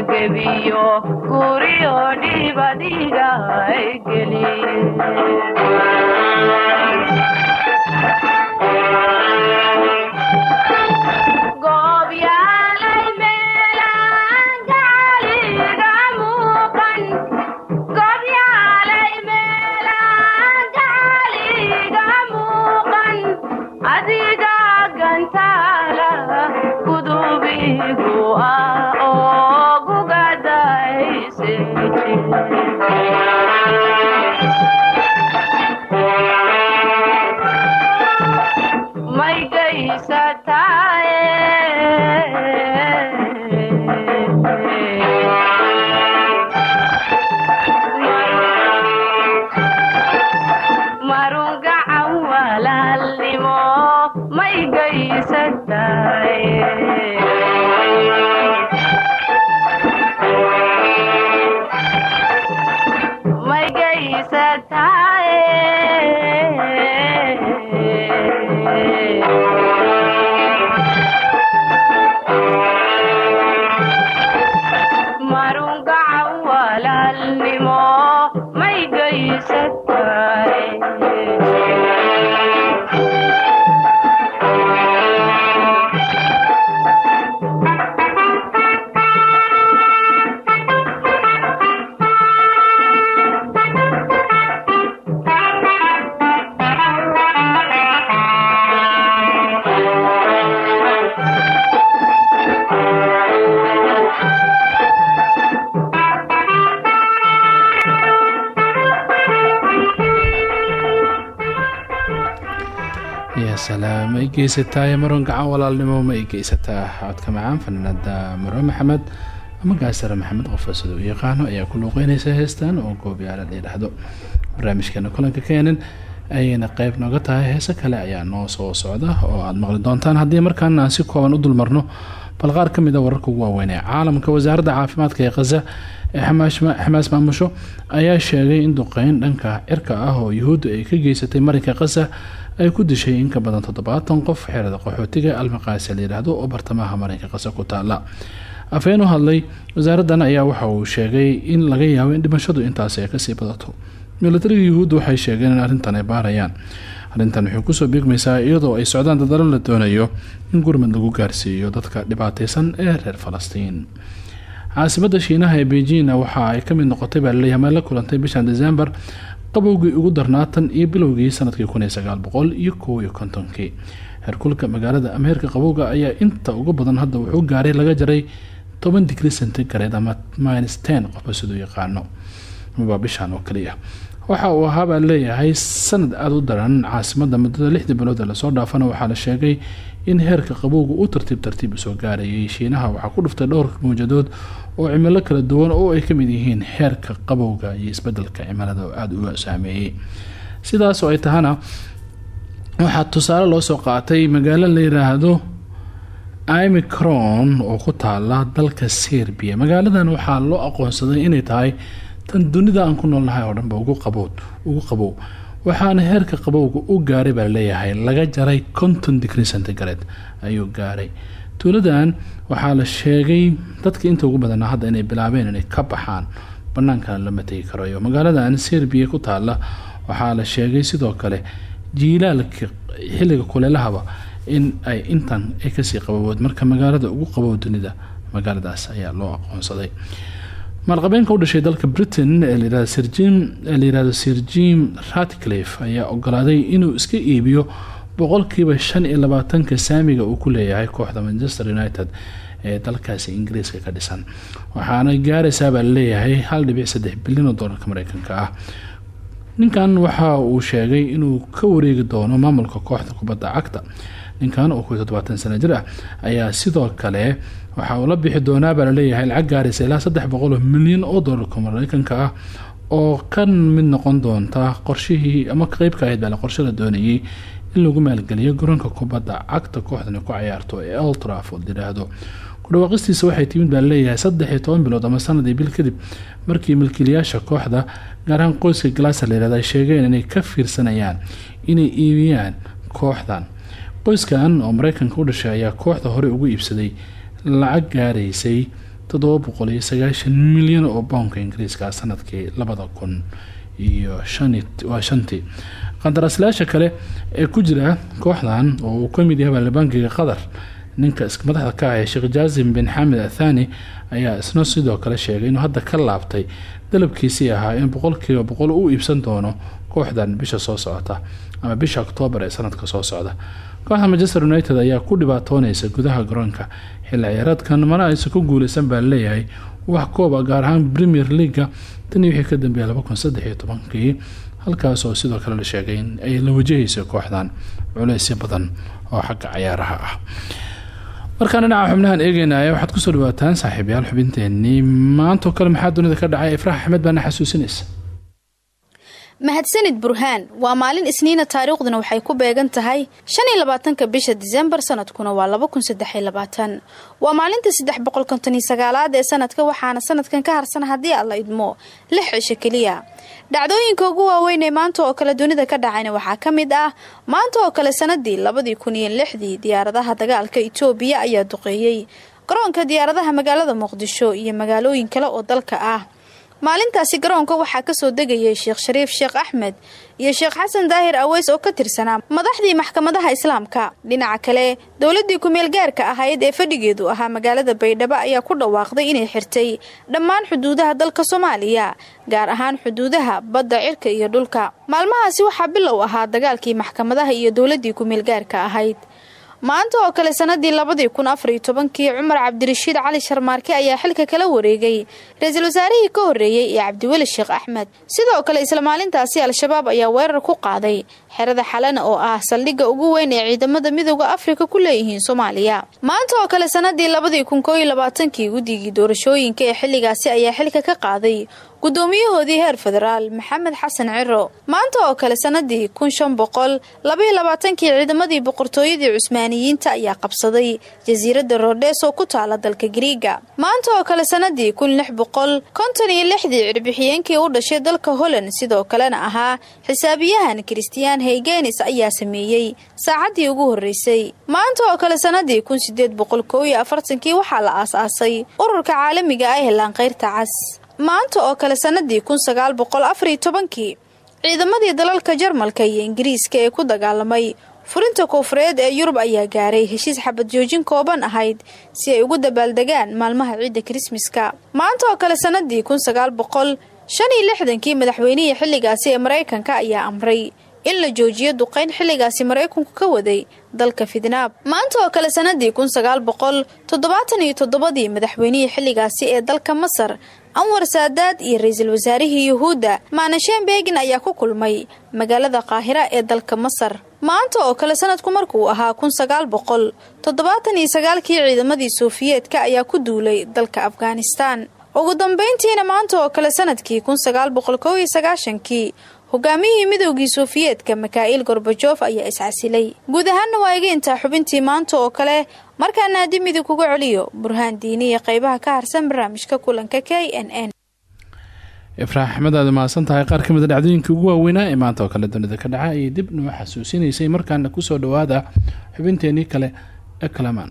gebegebiyo guriyo dhibadiga ay geliye salaam ma i geysataa maron gacan walaalnimo ma i geysataa codka macaan fanaanada maro maxamed ama gaasare maxamed qofka sida u yaqaano ayaa ku luuqeynaysa heestan oo goobyaala la yidhaahdo barnaamijkeena kulanka keenan ayayna qeyb nooga tahay. Heese kale ayaa noo soo socda oo aada maqli doontaan. Haddii markaana aan si kooban u dulmarno bal qaar ka mid a wararka ugu waaweyn ee caalamka wasaaradda caafimaadka ee khaza ee xamaas maamusho ayaa sheegay in duqeyn dhanka cirka ah oo yuhuudda ay ka geysatay marinka khaza ay ku dishay in ka badan toddobaatan qof xerada qaxootiga almaqaasi la yidhaahdo oo bartamaha marinka khaza ku taala afhayeen u hadlay wasaaraddan ayaa waxa uu sheegay in laga yaabo in dhimashadu intaasi ay ka sii badato. Milatariga yuhuudda waxay sheegeen in arrintan ay baarayaan. Arrintan waxay ku soo beegmaysaa iyadoo ay socdaan dadalo la doonayo in gurmad lagu gaarsiiyo dadka dhibaateysan ee reer falastiin. Caasimada shiinaha ee beijing waxa ay ka mid noqotay baa la kulantay bishan december qabowgii ugu darnaa tan iyo bilowgii sannadkii iyo sagaal boqol iyo kow iyo kontonkii. Heerkulka magaalada ameerika qabowga ayaa inta ugu badan hadda wuxuu gaaray laga jaray toban digri centigrade ama minus ten qofba siduu yaqaano. Maba bishan oo kaliya. Waxa uu ahaabaa leeyahay sanad aada u daran caasimada muddada lixdii bilood ee la soo dhaafana waxaa la sheegay in heerka qabowga uu tartiib tartiib u soo gaarayay. Shiinaha waxaa ku dhuftay dhowr mawjadood oo cimilo kala duwan oo ay ka mid yihiin heerka qabowga iyo isbeddelka cimilada oo aada u saameeyey. Sidaas oo ay tahana waxaa tusaale loo soo qaatay magaalo la yiraahdo imicron oo ku taala dalka serbiya magaaladan waxaa loo aqoonsaday inay tahay tan dunida aan ku noolnahay oo dhanba ugu qabood ugu qabow waxaana heerka qabowga u gaaray baa leeyahay laga jaray conton degree centigrade ayuu gaaray. Tuuladan waxaa la sheegay dadka inta ugu badanaa hadda inay bilaabeen inay ka baxaan banaankan lama tegi karayo magaaladan serbiya ku taala waxaa la sheegay sidoo kale jiilaalka xilliga kuleelahaba in ay intan ay ka sii qabowood marka magaalada ugu qabow dunida magaaladaas ayaa loo aqoonsaday. Maalqabeenka u dhashay dalka britain ee layirahdo sir jim ratcliffe ayaa ogolaaday inuu iska iibiyo boqolkiiba shan iyo labaatanka saamiga uu ku leeyahay kooxda manchester united ee dalkaasi ingiriiska ka dhisan. Waxaana gaaraysaabaa la leeyahay hal dhibic saddex bilyan oo doolarka mareykanka ah. Ninkan waxa uu sheegay inuu ka wareegi doono maamulka kooxda kubadda cagta. Ninkan oo ku toddobaatan sano jir ah ayaa sidoo kale waxa uu la bixi doonaabaa la leeyahay lacag gaaraysa ilaa saddex boqol oo milyan oo doolarka mareykanka ah oo ka mid noqon doonta qorshihii ama qeybka ahayd baa la qorshe la doonayay in lagu maalgeliyo garoonka kubadda cagta kooxdani ku cayaarto ee eltraford yiraahdo kudhawaaqistiisa waxay timid baa la leeyahay saddex iyo toban bilood ama sanadii bil kadib markii milkiilayaasha kooxda gaar ahaan qoyska galaasa layirahda ay sheegeen inay ka fiirsanayaan inay iibiyaan kooxdan. Qoyskan oo mareykanka u dhashay ayaa kooxda hore ugu iibsaday lacag gaaraysay toddoba boqol iyo sagaashan milyan oo bownka ingiriiska sannadkii labada kun iyo shantii qandaraaslayaasha kale ee ku jira kooxdan oo uu ka mid yahay baalibankiga qatar ninka madaxda ka ah ee sheekh bin xamed athani ayaa isna sidoo kale sheegay inuu hadda ka laabtay dalabkiisii ahaa in boqolkiiba boqol u iibsan doono kooxdan bisha soo socota ama bisha oktoobar ee sanadka soo socda. Kooxda manchester united ayaa ku dhibaatooneysa gudaha garoonka xilli ciyaareedkan mana aysan ku guuleysan baa la leeyahay wax kooba gaar ahaan premier leaga tanii wixii ka dambeeya laba halkaas oo sidoo kale la sheegay in ay la wajahayso kooxdan culeysyo badan oo xagga cayaaraha ah. Markaan dhinaca xubnahan eegeynaya waxaad ku soo dhawaataan saaxiibayaal xubinteenii maantao kale maxaa dunida ka dhacay? Ifraax axmed baana xasuusinaysa mahadsanid burhaan waa maalin isniina taariikhduna waxay ku beegan tahay shan iyo labaatanka bisha disembar sanadkuna waa laba kun saddex iyo labaatan. Waa maalinta saddex boqol ee sanadka waxaana sanadkan ka harsan haddii alla idmo lix cisho keliya. Dhacdooyinka ugu waaweyn ee maanta oo kale dunida ka dhacayna waxaa ka mid ah maanta oo kale sanadii labadii kun lixdii diyaaradaha dagaalka itoobiya ayaa duqeeyey. Garoonka diyaaradaha magaalada muqdisho iyo magaalooyin kale oo dalka ah maalintaasi garoonka waxaa ka soo degayay sheekh shariif sheekh axmed iyo sheekh xasan daahir aweys oo ka tirsanaa madaxdii maxkamadaha islaamka. Dhinaca kale dowladii kumeel gaarka ahayd ee fadhigeedu ahaa magaalada baydhabo ayaa ku dhawaaqday inay xirtay dhammaan xuduudaha dalka soomaaliya gaar ahaan xuduudaha badda cirka iyo dhulka. Maalmahaasi waxaa bilow ahaa dagaalkii maxkamadaha iyo dowladii kumeel gaarka ahayd maanta oo kale sanadii labadii kun afar iyo tobankii cumar cabdirashiid cali sharmaarke ayaa xilka kala wareegay. Ra'iisul wasaarihii ka horreeyey ee cabdiweli sheekh axmed. Sidoo kale isla maalintaasi al-shabaab ayaa weerar ku qaaday. Xerada xalana oo ah saldhigga ugu weyn ee ciidamada midooda afrika ku leeyihiin soomaaliya. Maanta oo kale sanadii labadii kun koo iyo labaatankii guddigii doorashooyinka ee xilligaasi ayaa xilka ka qaaday gudoomiyahoodii heer federaal maxamed xasan ciro maanta oo kale sanadii kun shan boqol labaiyo labaatankii ciidamadii boqortooyadii cusmaaniyiinta ayaa qabsaday jasiiradda roodhes oo ku taala dalka gariiga maanta oo kale sanadii kun lix boqol konton iyo lixdii cirbixiyeenkii u dhashay dalka holland sidoo kalena ahaa xisaabiyahan christian haygenis ayaa sameeyey saacaddii ugu horreysay. Maanta oo kale sanadii kun sideed boqol koo iyo afartankii waxaa la aas-aasay ururka caalamiga ah ee laanqeyrta cas maanta oo kale sanadii kun sagaal boqol afariyo tobankii ciidamadii dalalka jarmalka iyo ingiriiska ee ku dagaalamay furinta koonfureed ee yurub ayaa gaaray heshiis xabad joojin kooban ahayd si ay ugu dabaaldegaan maalmaha ciidda kirismaska maanta oo kale sanadii kun sagaal boqol shan iyo lixdankii madaxweynihii xilligaasi ee maraykanka ayaa amray in la joojiyo duqayn xilligaasi maraykanku ka waday dalka fidnaab. Maanta oo kale sanadii kun sagaal boqol toddobaatan iyo toddobadii madaxweynihii xilligaasi ee dalka masar anwar saadaad iyo ra'iisul wasaarihii yuhuudda maanasheen beegin ayaa ku kulmay magaalada qaahira ee dalka masar. Maanta oo kale sanadku markuu ahaa kun sagaal boqol toddobaatan iyo sagaalkii ciidamadii sofiyeetka ayaa ku duulay dalka afghanistan. Ugu dambayntiina maanta oo kale sannadkii kun sagaal boqol kow sagaashankii hogaamiyihii midowgii sofiyeetka mikaa'il gorbajof ayaa iscasilay guud ahaanna waa iga intaa xubintii maanta oo kale markaana haddii midib kuga celiyo burhaan diini iyo qaybaha ka harsan barnaamijka kulanka k n n. Ifraax axmed aad mahadsan tahay qaar ka mida dhacdooyinkii ugu waaweynaa ee maanta oo kale dunida ka dhaca ayay dib noo xasuusinaysay markaana ku soo dhowaada xubinteenii kale ee kalamaan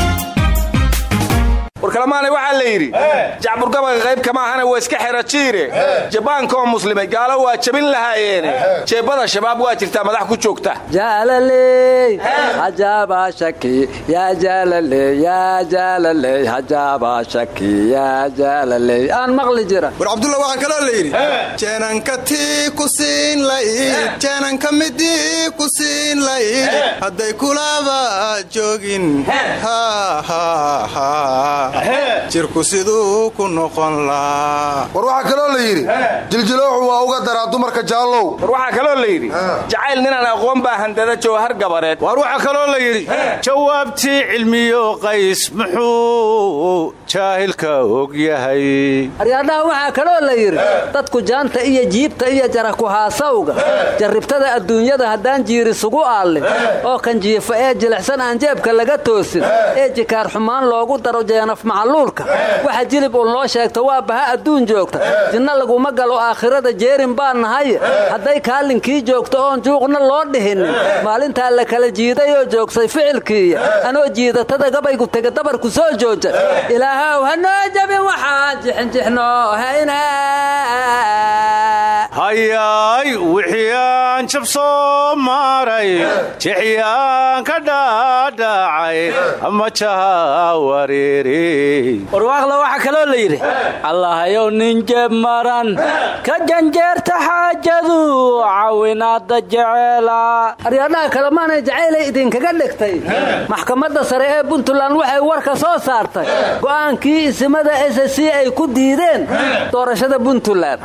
war kalamaanay waxaa la yidhi jacburgabaga qayb kama ahana waa iska xera jiire. Jabaankaoo muslimay gaalo waa jabin lahaayeene jeebbada shabaab waa jirtaa madax ku joogta. Jaalaley hajaaba shaki yaa jaalaley yaa jaalaley hajaaba shaki yaa jaalaley aan maqli jira. War cabdulla waxaa kaloo la yidhi jeenanka tii ku siin layd jeenanka midii ku siin layd hadday kulaba joogin jirku siduu ku noqon laa war waxaa kaloo la yidhi jiljilooxu waa uga daraa dumarka jaallow. War waxaa kaloo la yidhi jacayl ninaan aqoon baa handada jawhar gabareed. War waxaa kaloo la yidhi jawaabtii cilmiyo qays muxuu jaahilka og yahay. Aryaadhaha waxaa kaloo la yidhi dadku jaanta iyo jiibta iyo jaraku haasawga. Jarribtada adduunyada haddaan jiirisugu aallin. Oo kan jiifa ee jilicsan aan jeebka laga toosin. Ee jikaar xumaan loogu daro jeenaf macluulka. Waxa jilib uun loo sheegta waa baha adduun joogta. Jinno laguma galo aakhirada jeerin baan nahaye hadday kaalinkii joogto oon juuqna loo dhihinin maalintaa la kala jiiday oo joogsay ficilkiiya anoo jiidatada gabaygu tega dabarku soo jooja. Ilaahow hanoo jabin waxaan jixinjixno. Hayna hayaay wixii aan jab soo maaray. Jixyaan ka dhaadhacay. Ama jaha wareeri warwaaqla waxaa kaloo la yidhi allahayow nin jeeb maran ka janjeerta xaajadu cawinaada jeceela aryaadhaha kalemaanay jacaylay idinkaga dhigtay. Maxkamadda sare ee puntland waxay warka soo saartay. Go'aankii isimada s ay ku diideen doorashada puntland.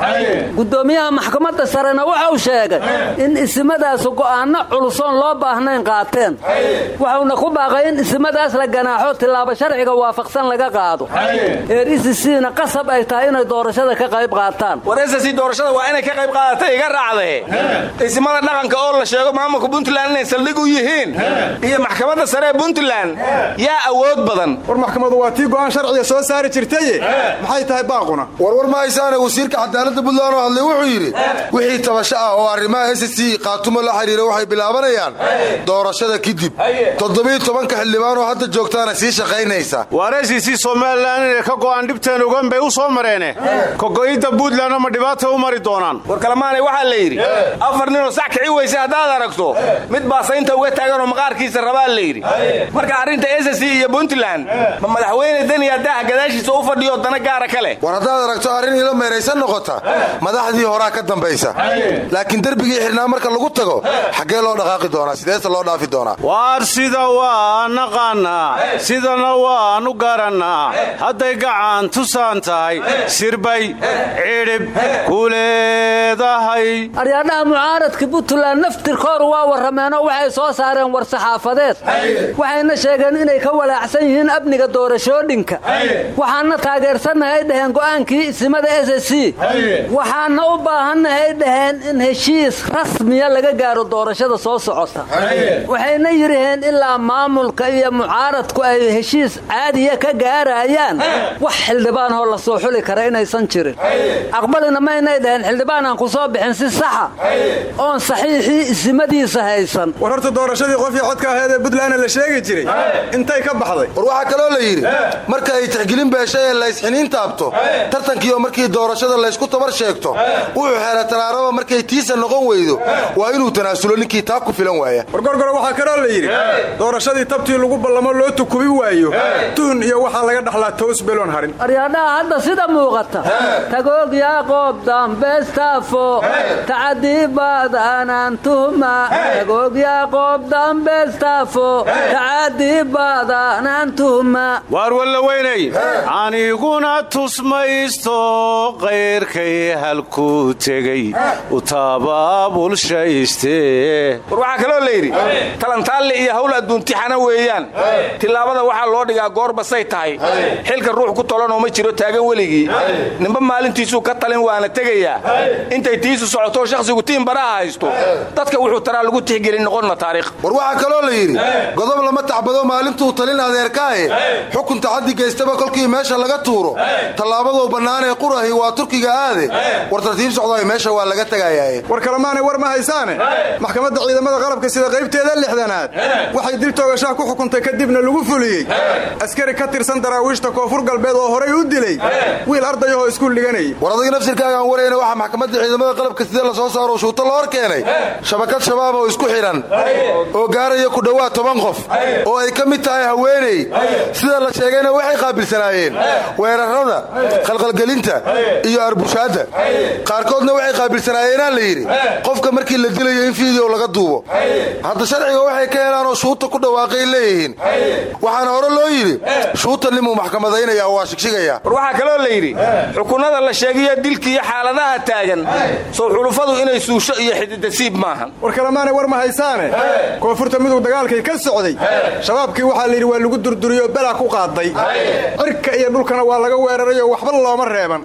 Gudoomiyaha maxkamadda sarena wuxuu sheegay in isimadaasi go'aanno culusoon loo baahnayn qaateen. Wuxuuna ku baaqay in isimadaas la ganaaxo tilaabo sharciga waafaqsan laga qaado. Eer isisiina qasab ay tahay inay doorashada ka qayb qaataan. War doorashada waa inay ka qayb qaadatay iga raacdee isimada dhaqanka oo la sheego maamulka puntland inay saldhig u yihiin. Iyo maxkamadda sare ee puntland yaa awood badan. War maxkamadu waa tii go'aan sharciga soo saari jirtaye maxay tahay baaquna? Warwar ma haysaane wasiirka cadaaladda puntland oo hadlay wuxuu yidhi wixii tabasho ah oo arrimaha c qaatumo la xidhiira waxay bilaabanayaan doorashada kadib toddobiiy tobanka xildhibaan oo hadda joogtaana sii shaqaynaysa sc somalilan inay ka go'aan dhibteen ogan bay u soo mareene. Kogo'idda puntlandna ma dhibaata u mari doonaan. War kalamaanay waxaa la yidhi. Afar ninoo sac kici weyse haddaad aragto. Mid baa saynta uga taaganoo maqaarkiisa rabaa la yidhi. Marka arrinta s c iyo puntland ma madaxweyne deniya daaha gadaashiisa u fadhiyo dana gaara ka leh war haddaad aragto arrin ilo meeraysan noqota madaxdii horaa ka dambaysa. Laakiin derbigii xidhnaa marka lagu tago xaggee loo dhaqaaqi doonaa sideese loo dhaafi doonaa. Waar sida waa naqaannaa sidana waannu garannaa hadday gacan tusaan tahay sirbay cidhib ku leedahay aryaadhaha mucaaradka puntland naftirkooru waa warrameenoo waxay soo saareen war saxaafadeed. Waxayna sheegeen inay ka walaacsan yihiin amniga doorashooyinka. Waxaana taageersannahay dhaheen go'aankii isimada s c. Waxaana u baahannahay dhaheen in heshiis rasmiya laga gaaro doorashada soo socota. Waxayna yidhaheen ilaa maamulka iyo mucaaradku ay heshiis caadiya ka gaarayaan. Wax xildhibaanoo la soo xuli kara inaysan jirin. Aqbalina maynay dhaheen xildhibaanaan ku soo bixin si saxa. Oon saxiixii isimadiisa haysan. War horta doorashadii qofii codka aheed ee buntlandna la sheegi jiray. Intay ka baxday. War waxaa kaloo la yidhi marka ay tixgelin beeshay ee laysxiniin taabto tartankiioo markii doorashada laysku tabar sheegto wuxuu xeela taraaraba markay tiisa noqon weydo. Waa inuu tanaasulo ninkii taa ku filan waaya war gorgoro waxaa kaloo la yidhi doorashadii tabtii lagu ballamo loo tukubi waayo tuhun iyo waxaa laga dhaxlaa toos beloon harin. Aryaadhaha hadda sida muuqata. Tagoog yaaqoob dambeestaafo tacadii baadaanaan tuhma. Tagoog yaaqoob dambeestaafo tacadii baadaanaan tuhma. Waar walla weynay aniguna tusmaysto qayrkay halkuu tegey. U tabaabulshayste war waxaa kaloo la yidhi talantaalle iyo hawl adduuntixana weeyaan. Tillaabada waxaa loo dhigaa goorbasay tahay. Xilka ruux ku tolanoo ma jiro taagan weligii. Nimba maalintiisuu ka talin waana tegayaa. Intay tiisu socotoo shakhsigu tiin baraha haysto. Dadka wuxuu taraa lagu tixgelin noqonna taariikh. War waxaa kaloo la yidhi godob lama tacbado maalintuu talin adeerkaahe xukun taxaddi gaystaba kolkii meesha laga tuuro. Tallaabaduu bannaanee qurahi waa turkiga aade. War tartiib socdaay meesha waa laga tegayaaye. War kalemaanay war ma haysaane? Maxkamadda ciidamada qalabka sida qaybteeda lixdanaad. Waxay dil toogashaha ku xukuntay kadibna lagu fuliyey. Askari ka tirsan daraawiishta koonfur galbeed oo horay u dilay. Wiil ardayahoo iskuul dhiganayay war adiga nafsirkaagaan warayna waxaa maxkamadda ciidamada qalabka sida la soo saaro shuuto la hor keenay. Shabakad shabaab oo isku xidhan oo gaaraya ku dhowaad toban qof. Oo ay ka mid tahay haweeney. Sida la sheegayna waxay qaabilsanaayeen. Weerarrada khalqalgelinta iyo arbushaadda. Qaarkoodna waxay qaabilsanaayeenaa la yidhi. Qofka markii la dilayo in fiideo laga duubo. Hadda sharciga waxay ka helaanoo shuuta ku dhawaaqay leeyihiin. Waxaana hore loo yidhi shuuta nimuu maxkamadaynaya oo waa shigshigaya. War waxaa kaloo la yidhi xukunnada la sheegiyo dilka iyo xaaladaha taagan sow xulufadu inay suusho iyo xididasiib maahan. War kalemaanay war ma haysaane? Koonfurta midug dagaalkay ka socday. Shabaabkii waxaa layidhi waa lagu durduriyoo belaa ku qaaday. Cirka iyo dhulkana waa laga weerarayoo waxba looma reeban.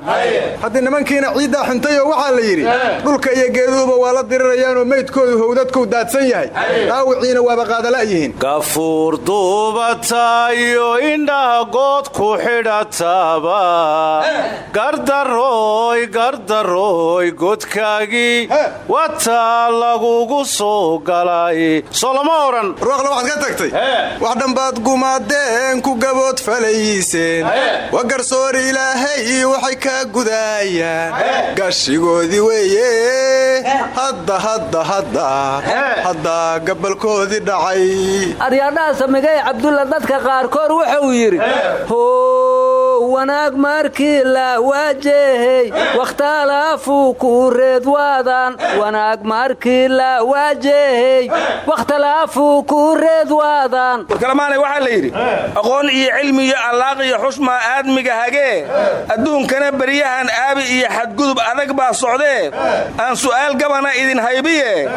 Haddii nimankiina ciiddaa xuntayoo waxaa la yidhi dhulka iyo geeduhuba waa la dirirayaanoo meydkoodu howdadkou daadsan yahay. Dhaawiciina waaba qaadala'yihiin. Gafuur good ku xidhataba gardarooy gardarooy godkaagii wataa lagugu soo galay. Soo lama odhan ruuqle waxaad ka tagtay? Wax dhambaad gumaadeen ku gabood falayseen wa garsoori ilaahay waxay kaa gudaayaan. Gashigoodii weeye. Hadda hadda hadda. Haddaa gabalkoodii dhacay. Aryaadhaha samigay cabdulla dadka qaarkood wuxuu yidhi wanaag markii la waajehey wakhtalaafuu ku reedwaadaan wanaag markii la waajehey wakhtalaafuu ku reedwaadaan warkalamaanay waxaa la yidhi aqoon iyo cilmi iyo allaaq iyo xushmaa aadmiga hagee adduunkana beryahan aabi iyo xadgudub adag baa socdee. Aan su'aal gabana idin haybiye.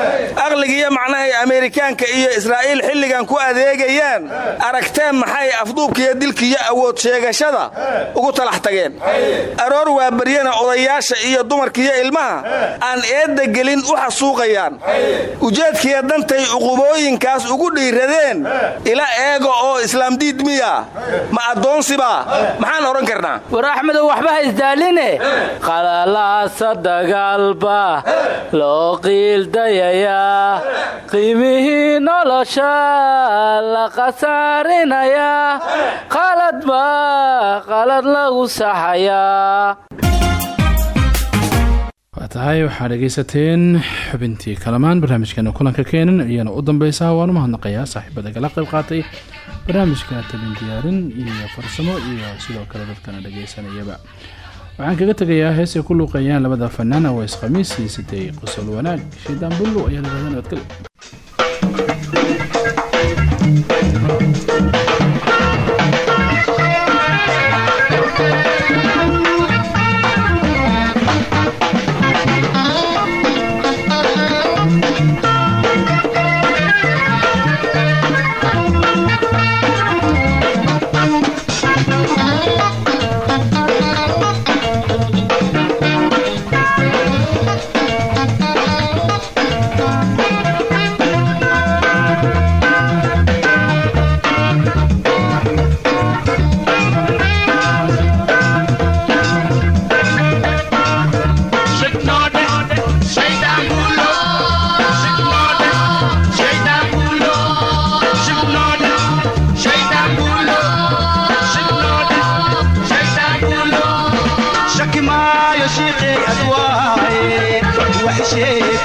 Aqligiiyo macnahay ameerikaanka iyo israa'iil xilligan ku adeegayaan. Aragteen maxay afduubkiiyo dilkiiyo awood sheegashada ugu talax tageen. Aroor waa beryana odayaasha iyo dumarkiiyo ilmaha aan eedda gelin u xasuuqayaan ujeedkiiyo dantay uqubooyinkaas ugu dhiiradeen ila eega oo islaamdiid miya. Ma addoonsibaa maxaan odhan karnaa? War axmedow waxba haysdaaline qalalaasa dagaalba loo qiildayayaa qiimihii nolosha la khasaarinayaa qaladba qalad lagu saxayaa waa tahay waxaa dhegaysateen xubintii kalamaan barnaamijkeena kulanka keenan iyana u dambeysa waan u mahadnaqayaa saaxiibada kala qayb qaatay barnaamijka tabin diyaarin iyo farsamo iyo sidoo kale dadkana dhagaysanayaba waxaan kaga tegayaa heesay ku luuqeeyaan labada fanaan aweys khamiis iyo sidey qosol wanaag. Shiidaan bullo ayaa nabadgel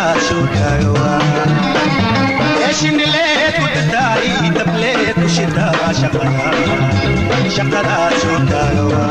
aaeeshinhileed ku dhitay dableed ku shidhaa shaqada shaqadaa soo kaagawa